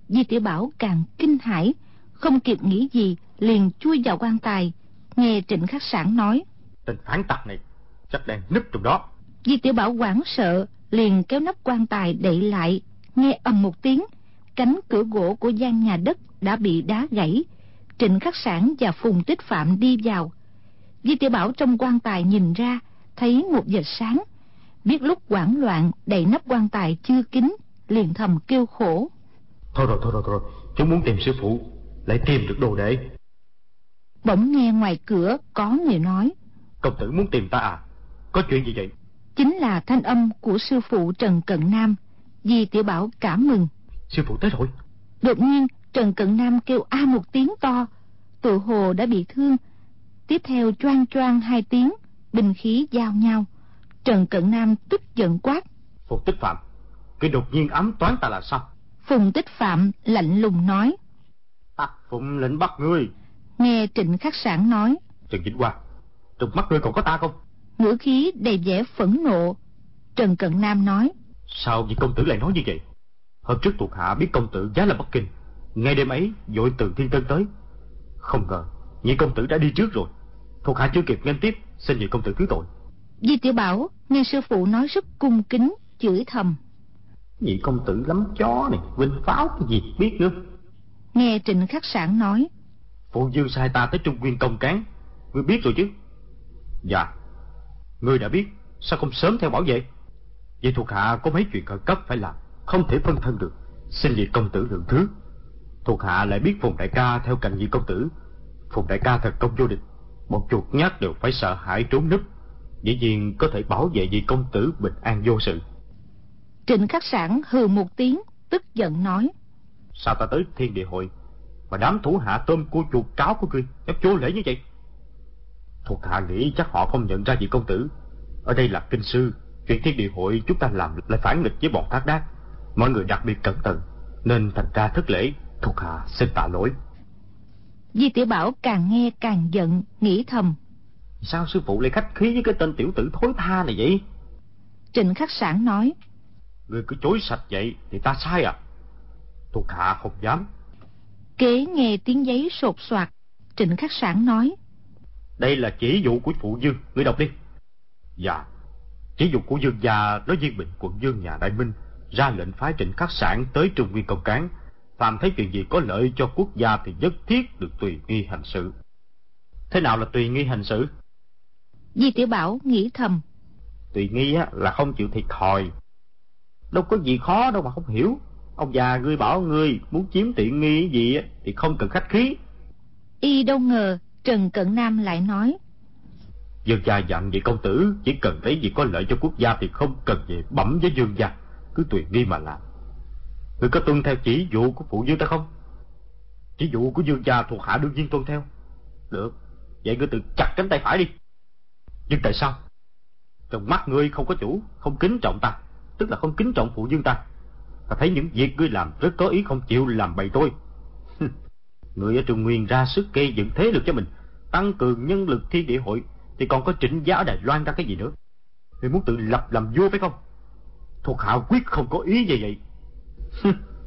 Di Tiểu Bảo càng kinh hãi, không kịp nghĩ gì, liền chui vào quan tài. Nghe Trịnh Khắc Sản nói. Tên phản tặc này, chắc đang núp trong đó. Di Tiểu Bảo hoảng sợ, liền kéo nắp quan tài đậy lại, nghe ầm một tiếng, cánh cửa gỗ của gian nhà đất đã bị đá gãy. Trịnh Khắc Sản và Phùng Tích Phạm đi vào. Di Tiểu Bảo trong quan tài nhìn ra, thấy một vệt sáng. Biết lúc hoảng loạn đậy nắp quan tài chưa kín, liền thầm kêu khổ. Thôi rồi, thôi rồi, thôi rồi, chúng muốn tìm sư phụ, lại tìm được đồ đệ. Bỗng nghe ngoài cửa có người nói. Công tử muốn tìm ta à? Có chuyện gì vậy? Chính là thanh âm của sư phụ Trần Cận Nam. Di Tiểu Bảo cảm mừng. Sư phụ tới rồi. Đột nhiên Trần Cận Nam kêu a một tiếng to. Tự hồ đã bị thương. Tiếp theo choang choang hai tiếng, bình khí giao nhau. Trần Cận Nam tức giận quát. Phùng Tích Phạm, cái đột nhiên ám toán ta là sao? Phùng Tích Phạm lạnh lùng nói. Ta phụng lệnh bắt ngươi. Nghe Trịnh Khắc Sản nói. Trần Vĩnh Hoa, trong mắt ngươi còn có ta không? Ngữ khí đầy vẻ phẫn nộ. Trần Cận Nam nói. Sao vị công tử lại nói như vậy? Hôm trước thuộc hạ biết công tử giá là Bắc Kinh. Ngay đêm ấy, dội từ Thiên Tân tới. Không ngờ, nhị công tử đã đi trước rồi. Thuộc hạ chưa kịp nghênh tiếp, xin nhị công tử thứ tội. Di Tiểu Bảo nghe sư phụ nói rất cung kính, chửi thầm. Nhị công tử lắm chó này, vinh pháo cái gì biết nữa. Nghe Trịnh Khắc Sản nói. Phụ Dương sai ta tới Trung Nguyên công cán, ngươi biết rồi chứ? Dạ, ngươi đã biết, sao không sớm theo bảo vệ? Vậy thuộc hạ có mấy chuyện khẩn cấp phải làm, không thể phân thân được. Xin nhị công tử lượng thứ. Thuộc hạ lại biết Phùng đại ca theo cạnh nhị công tử. Phùng đại ca thật công vô địch, một chuột nhát đều phải sợ hãi trốn núp. Dĩ nhiên có thể bảo vệ vị công tử bình an vô sự. Trịnh Khắc Sản hừ một tiếng, tức giận nói. Sao ta tới thiên địa hội mà đám thủ hạ tôm cua chuột cáo của ngươi dám vô lễ như vậy? Thuộc hạ nghĩ chắc họ không nhận ra vị công tử. Ở đây là kinh sư, chuyện thiên địa hội chúng ta làm lại phản nghịch với bọn thác đác. Mọi người đặc biệt cẩn thận, nên thành ra thất lễ, thuộc hạ xin tạ lỗi. Di Tiểu Bảo càng nghe càng giận, nghĩ thầm. Sao sư phụ lại khách khí với cái tên tiểu tử thối tha này vậy? Trịnh Khắc Sản nói. Người cứ chối sạch vậy thì ta sai à? Thuộc hạ không dám. Kế nghe tiếng giấy sột soạt, Trịnh Khắc Sản nói. Đây là chỉ dụ của phụ dương, ngươi đọc đi. Dạ, Chỉ dục của dương gia nói viên bình quận dương nhà Đại Minh ra lệnh phái trịnh khắc sản tới Trung Nguyên công cán. Phàm thấy chuyện gì có lợi cho quốc gia thì nhất thiết được tùy nghi hành sự. Thế nào là tùy nghi hành sự? Di Tiểu Bảo nghĩ thầm. Tùy nghi á, là không chịu thiệt thòi. Đâu có gì khó đâu mà không hiểu. Ông già ngươi bảo ngươi muốn chiếm tiện nghi gì á, thì không cần khách khí. Y đâu ngờ Trần Cận Nam lại nói. Dương gia dặn vậy công tử chỉ cần thấy gì có lợi cho quốc gia thì không cần gì bẩm với dương gia, cứ tùy nghi mà làm. Ngươi có tuân theo chỉ dụ của phụ dương ta không? Chỉ dụ của dương gia thuộc hạ đương nhiên tuân theo. Được, vậy ngươi tự chặt cánh tay phải đi. Nhưng tại sao? Trong mắt ngươi không có chủ, không kính trọng ta, tức là không kính trọng phụ dương ta. Ta thấy những việc ngươi làm rất có ý không chịu làm bày tôi người ở Trung Nguyên ra sức gây dựng thế lực cho mình, tăng cường nhân lực thiên địa hội thì còn có trịnh giá ở Đài Loan ra cái gì nữa? Ngươi muốn tự lập làm vua phải không? Thuộc hạ quyết không có ý như vậy.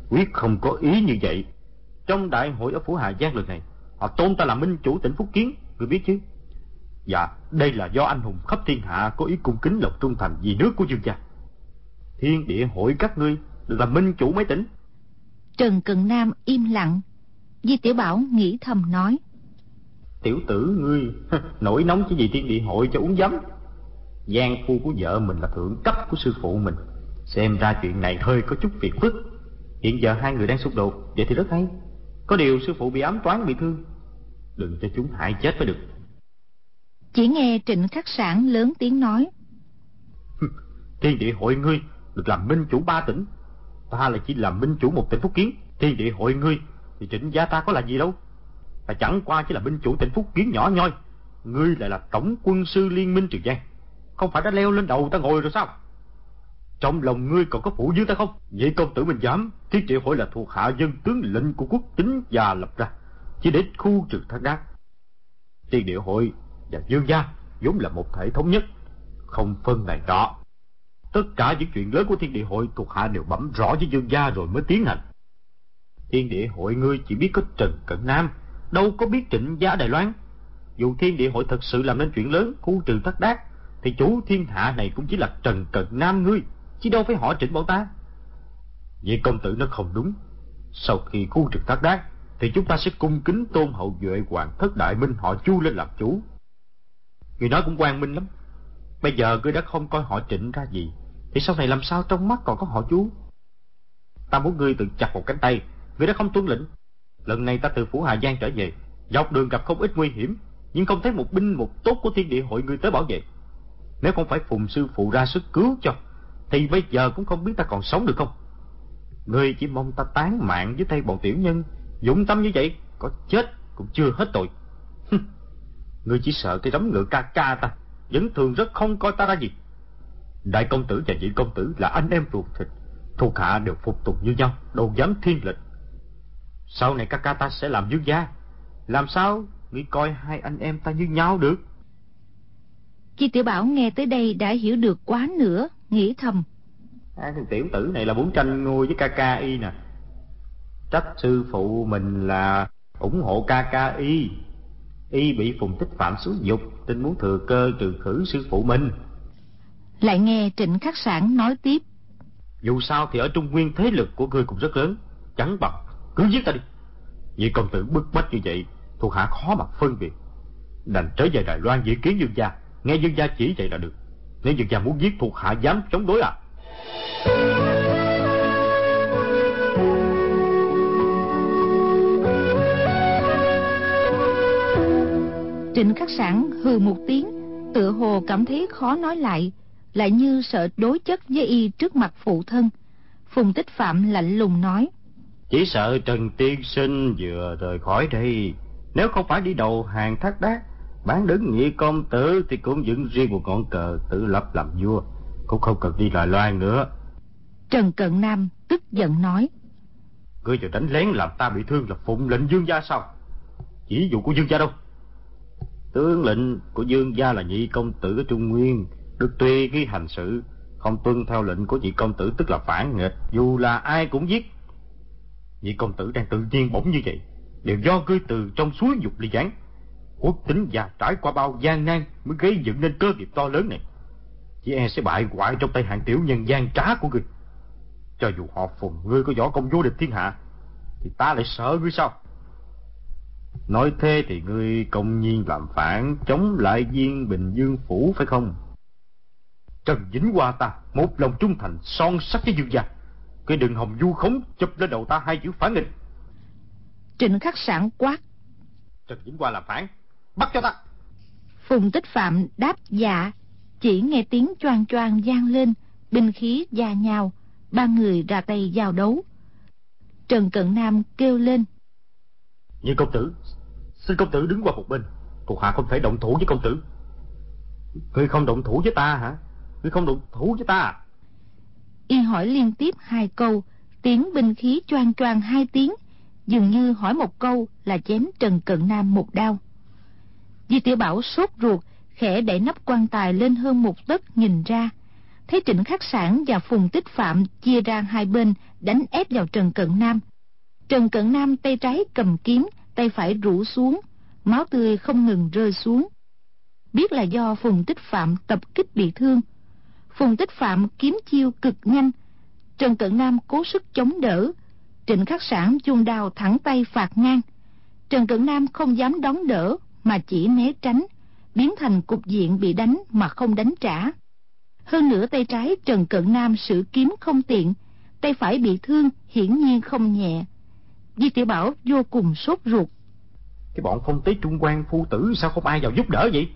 Quyết không có ý như vậy. Trong đại hội ở Phủ Hà Giang lần này Họ tôn ta là minh chủ tỉnh Phúc Kiến người biết chứ? Dạ đây là do anh hùng khắp thiên hạ Có ý cung kính lòng trung thành vì nước của dương gia. Thiên địa hội các ngươi Được minh chủ mấy tỉnh? Trần Cần Nam im lặng. Di Tiểu Bảo nghĩ thầm nói. Tiểu tử ngươi Nổi nóng chỉ vì thiên địa hội cho uống giấm Giang phu của vợ mình là thượng cấp của sư phụ mình. Xem ra chuyện này hơi có chút phiền phức. Hiện giờ hai người đang xung đột Vậy thì rất hay. Có điều sư phụ bị ám toán bị thương. Đừng cho chúng hại chết mới được. Chỉ nghe trịnh khắc sản lớn tiếng nói. Thiên địa hội ngươi Được làm minh chủ ba tỉnh. Ta là chỉ làm minh chủ một tỉnh Phúc Kiến. Thiên địa hội ngươi thì trịnh gia ta có là gì đâu? Ta chẳng qua chỉ là binh chủ tỉnh Phúc Kiến nhỏ nhoi. Ngươi lại là tổng quân sư liên minh Trường Giang. Không phải đã leo lên đầu ta ngồi rồi sao? Trong lòng ngươi còn có phụ dưới ta không? Vậy công tử mình dám Thiết triệu hội là thuộc hạ dân tướng lệnh của quốc tính và lập ra, Chỉ để khu trừ thác đác Tiên địa hội và dương gia vốn là một thể thống nhất, Không phân này rõ Tất cả những chuyện lớn của thiên địa hội thuộc hạ đều bẩm rõ với dương gia rồi mới tiến hành. Thiên địa hội ngươi chỉ biết có Trần Cận Nam đâu có biết trịnh gia Đài Loan. Dù thiên địa hội thật sự làm nên chuyện lớn, khu trừ thất đát, thì chủ thiên hạ này cũng chỉ là Trần Cận Nam ngươi, chứ đâu phải họ trịnh bọn ta. Vậy công tử nó không đúng. Sau khi khu trừ thất đát, thì chúng ta sẽ cung kính tôn hậu duệ hoàng thất đại minh họ chu lên làm chủ. Người nói cũng quang minh lắm. Bây giờ ngươi đã không coi họ trịnh ra gì, thì sau này làm sao trong mắt còn có họ chú? Ta muốn ngươi tự chặt một cánh tay, người đã không tuân lệnh, Lần này ta từ Phủ Hà Giang trở về, dọc đường gặp không ít nguy hiểm, nhưng không thấy một binh một tốt của thiên địa hội người tới bảo vệ. Nếu không phải phùng sư phụ ra sức cứu cho, thì bây giờ cũng không biết ta còn sống được không. Ngươi chỉ mong ta tán mạng với tay bọn tiểu nhân, dũng tâm như vậy, có chết cũng chưa hết tội. Ngươi chỉ sợ cái đống ngựa ca ca ta, vẫn thường rất không coi ta ra gì. Đại công tử và nhị công tử là anh em ruột thịt, thuộc hạ đều phục tùng như nhau, đâu dám thiên lịch. Sau này ca ca ta sẽ làm dương gia Làm sao nghĩ coi hai anh em ta như nhau được? Chi tiểu bảo nghe tới đây đã hiểu được quá nữa Nghĩ thầm. Thằng tiểu tử này là muốn tranh ngôi với ca ca y nè. Trách sư phụ mình là ủng hộ ca ca y. Y bị phùng tích phạm xúi dục Tin muốn thừa cơ trừ khử sư phụ mình. Lại nghe trịnh khắc sản nói tiếp. Dù sao thì ở Trung Nguyên thế lực của ngươi cũng rất lớn Chẳng bằng cứ giết ta đi. Vì công tử bức bách như vậy, Thuộc hạ khó mà phân biệt. Đành trở về Đài Loan dự kiến dương gia. Nghe dương gia chỉ vậy là được. Nếu dương gia muốn giết thuộc hạ, dám chống đối à? Trịnh khắc sản hừ một tiếng, Tựa hồ cảm thấy khó nói lại Lại như sợ đối chất với y trước mặt phụ thân. Phùng tích phạm lạnh lùng nói chỉ sợ Trần Tiên Sinh vừa rời khỏi đây. Nếu không phải đi đầu hàng thác đát Bán đứng nhị công tử Thì cũng dựng riêng một ngọn cờ Tự lập làm vua. Cũng không cần đi Đài Loan nữa. Trần Cận Nam tức giận nói. Ngươi giờ đánh lén làm ta bị thương là phụng lệnh dương gia sao? Chỉ dụ của dương gia đâu. Tướng lệnh của dương gia là nhị công tử ở Trung Nguyên Được tùy ghi hành sự Không tuân theo lệnh của nhị công tử tức là phản nghịch. Dù là ai cũng giết Nhị công tử đang tự nhiên bỗng như vậy Đều do ngươi từ trong suối dục ly gián Quốc tính già trải qua bao gian nan Mới gây dựng nên cơ nghiệp to lớn này chỉ e sẽ bại hoại trong tay hạng tiểu nhân gian trá của ngươi. Cho dù họ phùng ngươi có võ công vô địch thiên hạ, thì ta lại sợ ngươi sao? Nói thế thì ngươi công nhiên làm phản chống lại viên Bình Dương Phủ phải không? Trần Vĩnh Hoa ta, một lòng trung thành son sắc với dương gia. Cái đừng hồng du khống chụp lên đầu ta hai chữ phản nghịch. Trịnh khắc sản quát. Trần Vĩnh Hoa làm phản, bắt cho ta. Phùng Tích Phạm đáp dạ, chỉ nghe tiếng choang choang vang lên, binh khí già nhào, ba người ra tay giao đấu. Trần Cận Nam kêu lên. Như công tử, xin công tử đứng qua một bên, thuộc hạ không thể động thủ với công tử. Ngươi không động thủ với ta hả? Ngươi không động thủ với ta à? Y hỏi liên tiếp hai câu, tiếng binh khí choang choang hai tiếng, dường như hỏi một câu là chém Trần Cận Nam một đao. Di Tiểu Bảo sốt ruột, khẽ đẩy nắp quan tài lên hơn một tấc nhìn ra. Thấy Trịnh Khắc Sản và Phùng Tích Phạm chia ra hai bên đánh ép vào Trần Cận Nam. Trần Cận Nam tay trái cầm kiếm, tay phải rũ xuống, máu tươi không ngừng rơi xuống. Biết là do Phùng Tích Phạm tập kích bị thương. Phùng Tích Phạm kiếm chiêu cực nhanh. Trần Cận Nam cố sức chống đỡ. Trịnh Khắc Sản chuông đao thẳng tay phạt ngang. Trần Cận Nam không dám đón đỡ mà chỉ né tránh, biến thành cục diện bị đánh mà không đánh trả. Hơn nữa tay trái Trần Cận Nam sử kiếm không tiện, tay phải bị thương hiển nhiên không nhẹ. Di Tiểu Bảo vô cùng sốt ruột. Cái bọn không tế trung quan phu tử sao không ai vào giúp đỡ vậy?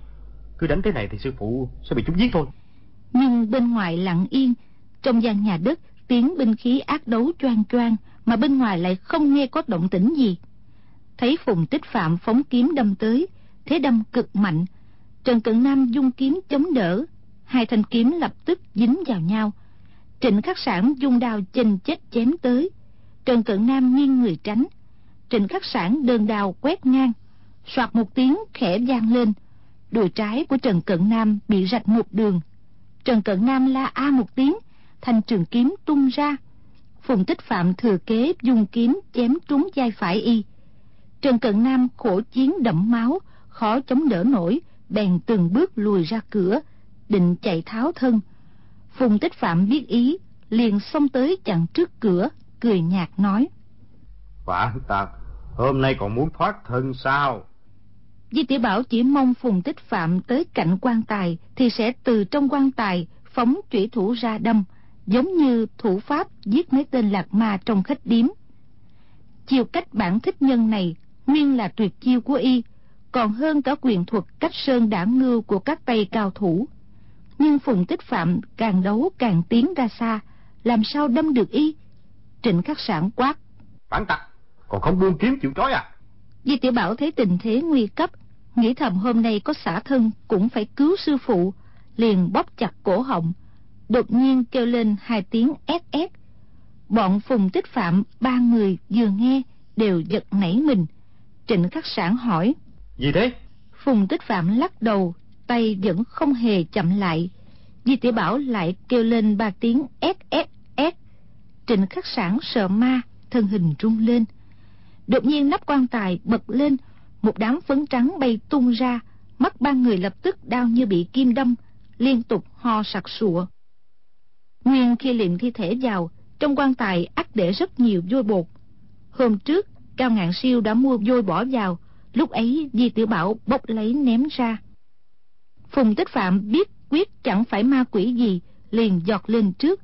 Cứ đánh thế này thì sư phụ sẽ bị chúng giết thôi. Nhưng bên ngoài lặng yên, trong gian nhà đất tiếng binh khí ác đấu choang choang mà bên ngoài lại không nghe có động tĩnh gì. Thấy Phùng Tích Phạm phóng kiếm đâm tới, thế đâm cực mạnh. Trần Cận Nam dung kiếm chống đỡ, hai thanh kiếm lập tức dính vào nhau. Trịnh Khắc Sản dung đao chênh chết chém tới. Trần Cận Nam nghiêng người tránh. Trịnh Khắc Sản đơn đao quét ngang, soạt một tiếng khẽ vang lên. Đùi trái của Trần Cận Nam bị rạch một đường. Trần Cận Nam la a một tiếng, thanh trường kiếm tung ra. Phùng Tích Phạm thừa kế dùng kiếm chém trúng vai phải y. Trần Cận Nam khổ chiến đẫm máu, khó chống đỡ nổi, bèn từng bước lùi ra cửa, định chạy tháo thân. Phùng Tích Phạm biết ý, liền xông tới chặn trước cửa, cười nhạt nói. Phản tặc, hôm nay còn muốn thoát thân sao? Di tiểu Bảo chỉ mong Phùng Tích Phạm tới cạnh quan tài thì sẽ từ trong quan tài phóng chủy thủ ra đâm, giống như thủ pháp giết mấy tên lạc ma trong khách điếm. Chiều cách bản thích nhân này nguyên là tuyệt chiêu của y, còn hơn cả quyền thuật cách sơn đảng ngưu của các tay cao thủ. Nhưng Phùng Tích Phạm càng đấu càng tiến ra xa, làm sao đâm được y? Trịnh khắc sản quát. Phản tặc, còn không buông kiếm chịu trói à? Di tiểu Bảo thấy tình thế nguy cấp, nghĩ thầm hôm nay có xả thân cũng phải cứu sư phụ, liền bóp chặt cổ họng, đột nhiên kêu lên hai tiếng ét. Bọn Phùng Tích Phạm ba người vừa nghe đều giật nảy mình. Trịnh khắc sản hỏi. Gì thế? Phùng Tích Phạm lắc đầu, tay vẫn không hề chậm lại. Di tiểu Bảo lại kêu lên ba tiếng ét. Trịnh khắc sản sợ ma, thân hình rung lên. Đột nhiên nắp quan tài bật lên, một đám phấn trắng bay tung ra, mắt ba người lập tức đau như bị kim đâm, liên tục ho sặc sụa. Nguyên khi liệm thi thể vào, trong quan tài ắt để rất nhiều vôi bột. Hôm trước, Cao Ngạn Siêu đã mua vôi bỏ vào, lúc ấy Di Tiểu Bảo bốc lấy ném ra. Phùng Tích Phạm biết quyết chẳng phải ma quỷ gì, liền giọt lên trước.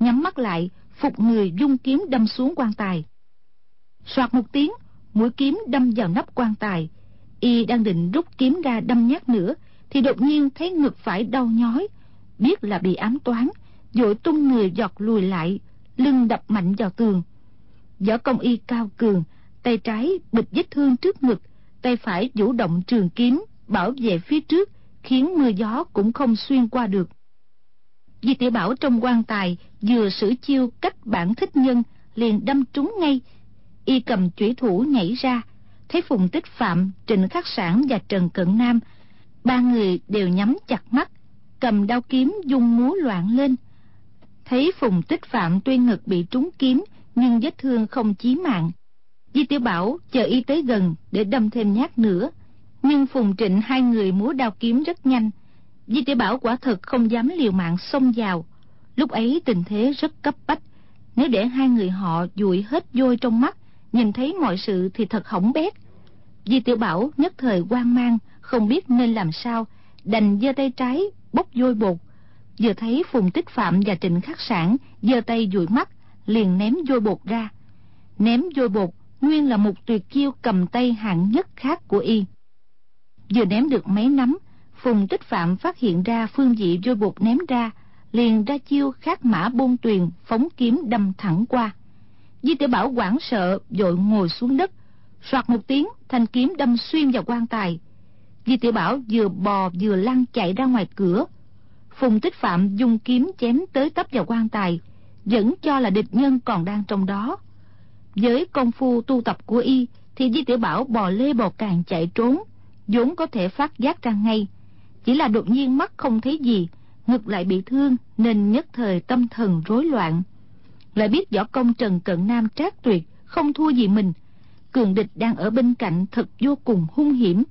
Nhắm mắt lại, phục người dung kiếm đâm xuống quan tài. Soạt một tiếng, mũi kiếm đâm vào nắp quan tài. Y đang định rút kiếm ra đâm nhát nữa, thì đột nhiên thấy ngực phải đau nhói. Biết là bị ám toán, dội tung người giọt lùi lại, lưng đập mạnh vào tường. Võ công y cao cường, tay trái bịch vết thương trước ngực, tay phải vũ động trường kiếm, bảo vệ phía trước, khiến mưa gió cũng không xuyên qua được. Di tiểu Bảo trong quan tài vừa sử chiêu cách bản thích nhân, liền đâm trúng ngay. Y cầm chủy thủ nhảy ra, thấy Phùng Tích Phạm, Trịnh Khắc Sản và Trần Cận Nam, ba người đều nhắm chặt mắt, cầm đao kiếm dung múa loạn lên. Thấy Phùng Tích Phạm tuy ngực bị trúng kiếm, nhưng vết thương không chí mạng. Di Tiểu Bảo chờ y tới gần để đâm thêm nhát nữa, nhưng Phùng Trịnh hai người múa đao kiếm rất nhanh. Di tiểu Bảo quả thật không dám liều mạng xông vào. Lúc ấy tình thế rất cấp bách. Nếu để hai người họ dụi hết vôi trong mắt, nhìn thấy mọi sự thì thật hỏng bét. Di tiểu Bảo nhất thời hoang mang, không biết nên làm sao, đành giơ tay trái bốc vôi bột. Vừa thấy Phùng Tích Phạm và Trịnh Khắc Sản giơ tay dụi mắt, liền ném vôi bột ra. Ném vôi bột nguyên là một tuyệt chiêu cầm tay hạng nhất khác của y. Vừa ném được mấy nắm, Phùng Tích Phạm phát hiện ra phương vị vôi bột ném ra, liền ra chiêu khát mã bôn tuyền phóng kiếm đâm thẳng qua. Di tiểu Bảo hoảng sợ, vội ngồi xuống đất, soạt một tiếng, thanh kiếm đâm xuyên vào quan tài. Di tiểu Bảo vừa bò vừa lăn chạy ra ngoài cửa. Phùng Tích Phạm dùng kiếm chém tới tấp vào quan tài, vẫn cho là địch nhân còn đang trong đó. Với công phu tu tập của y, thì Di tiểu Bảo bò lê bò càng chạy trốn, vốn có thể phát giác ra ngay. Chỉ là đột nhiên mắt không thấy gì, ngực lại bị thương nên nhất thời tâm thần rối loạn. Lại biết võ công Trần Cận Nam trác tuyệt, không thua gì mình. Cường địch đang ở bên cạnh thật vô cùng hung hiểm.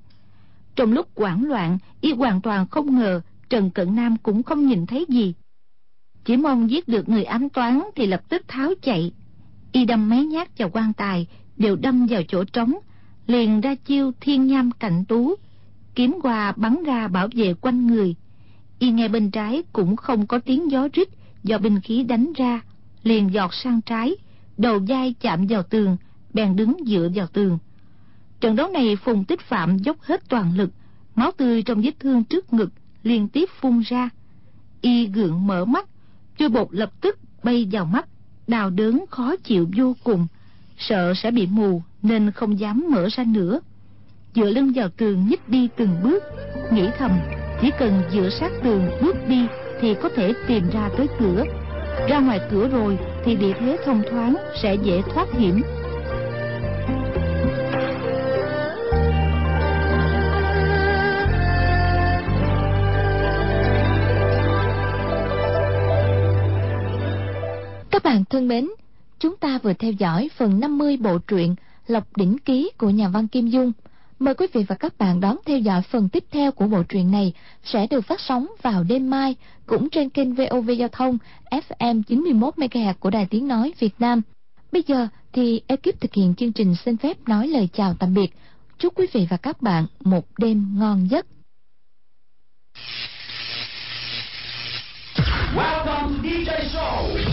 Trong lúc hoảng loạn, y hoàn toàn không ngờ Trần Cận Nam cũng không nhìn thấy gì. Chỉ mong giết được người ám toán thì lập tức tháo chạy. Y đâm mấy nhát vào quan tài, đều đâm vào chỗ trống, liền ra chiêu thiên nham cạnh tú, kiếm qua bắn ra bảo vệ quanh người. Y nghe bên trái cũng không có tiếng gió rít do binh khí đánh ra, liền giọt sang trái, đầu dai chạm vào tường, bèn đứng dựa vào tường. Trận đấu này Phùng Tích Phạm dốc hết toàn lực, máu tươi trong vết thương trước ngực liên tiếp phun ra. Y gượng mở mắt, chui bột lập tức bay vào mắt, đào đớn khó chịu vô cùng, sợ sẽ bị mù nên không dám mở ra nữa. Dựa lưng vào tường nhích đi từng bước, nghĩ thầm chỉ cần dựa sát tường bước đi thì có thể tìm ra tới cửa. Ra ngoài cửa rồi thì địa thế thông thoáng sẽ dễ thoát hiểm. Các bạn thân mến, chúng ta vừa theo dõi phần 50 bộ truyện Lộc Đỉnh Ký của nhà văn Kim Dung. Mời quý vị và các bạn đón theo dõi phần tiếp theo của bộ truyện này sẽ được phát sóng vào đêm mai, cũng trên kênh VOV Giao thông FM 91 MHz của Đài Tiếng nói Việt Nam. Bây giờ thì ekip thực hiện chương trình xin phép nói lời chào tạm biệt. Chúc quý vị và các bạn một đêm ngon giấc. Welcome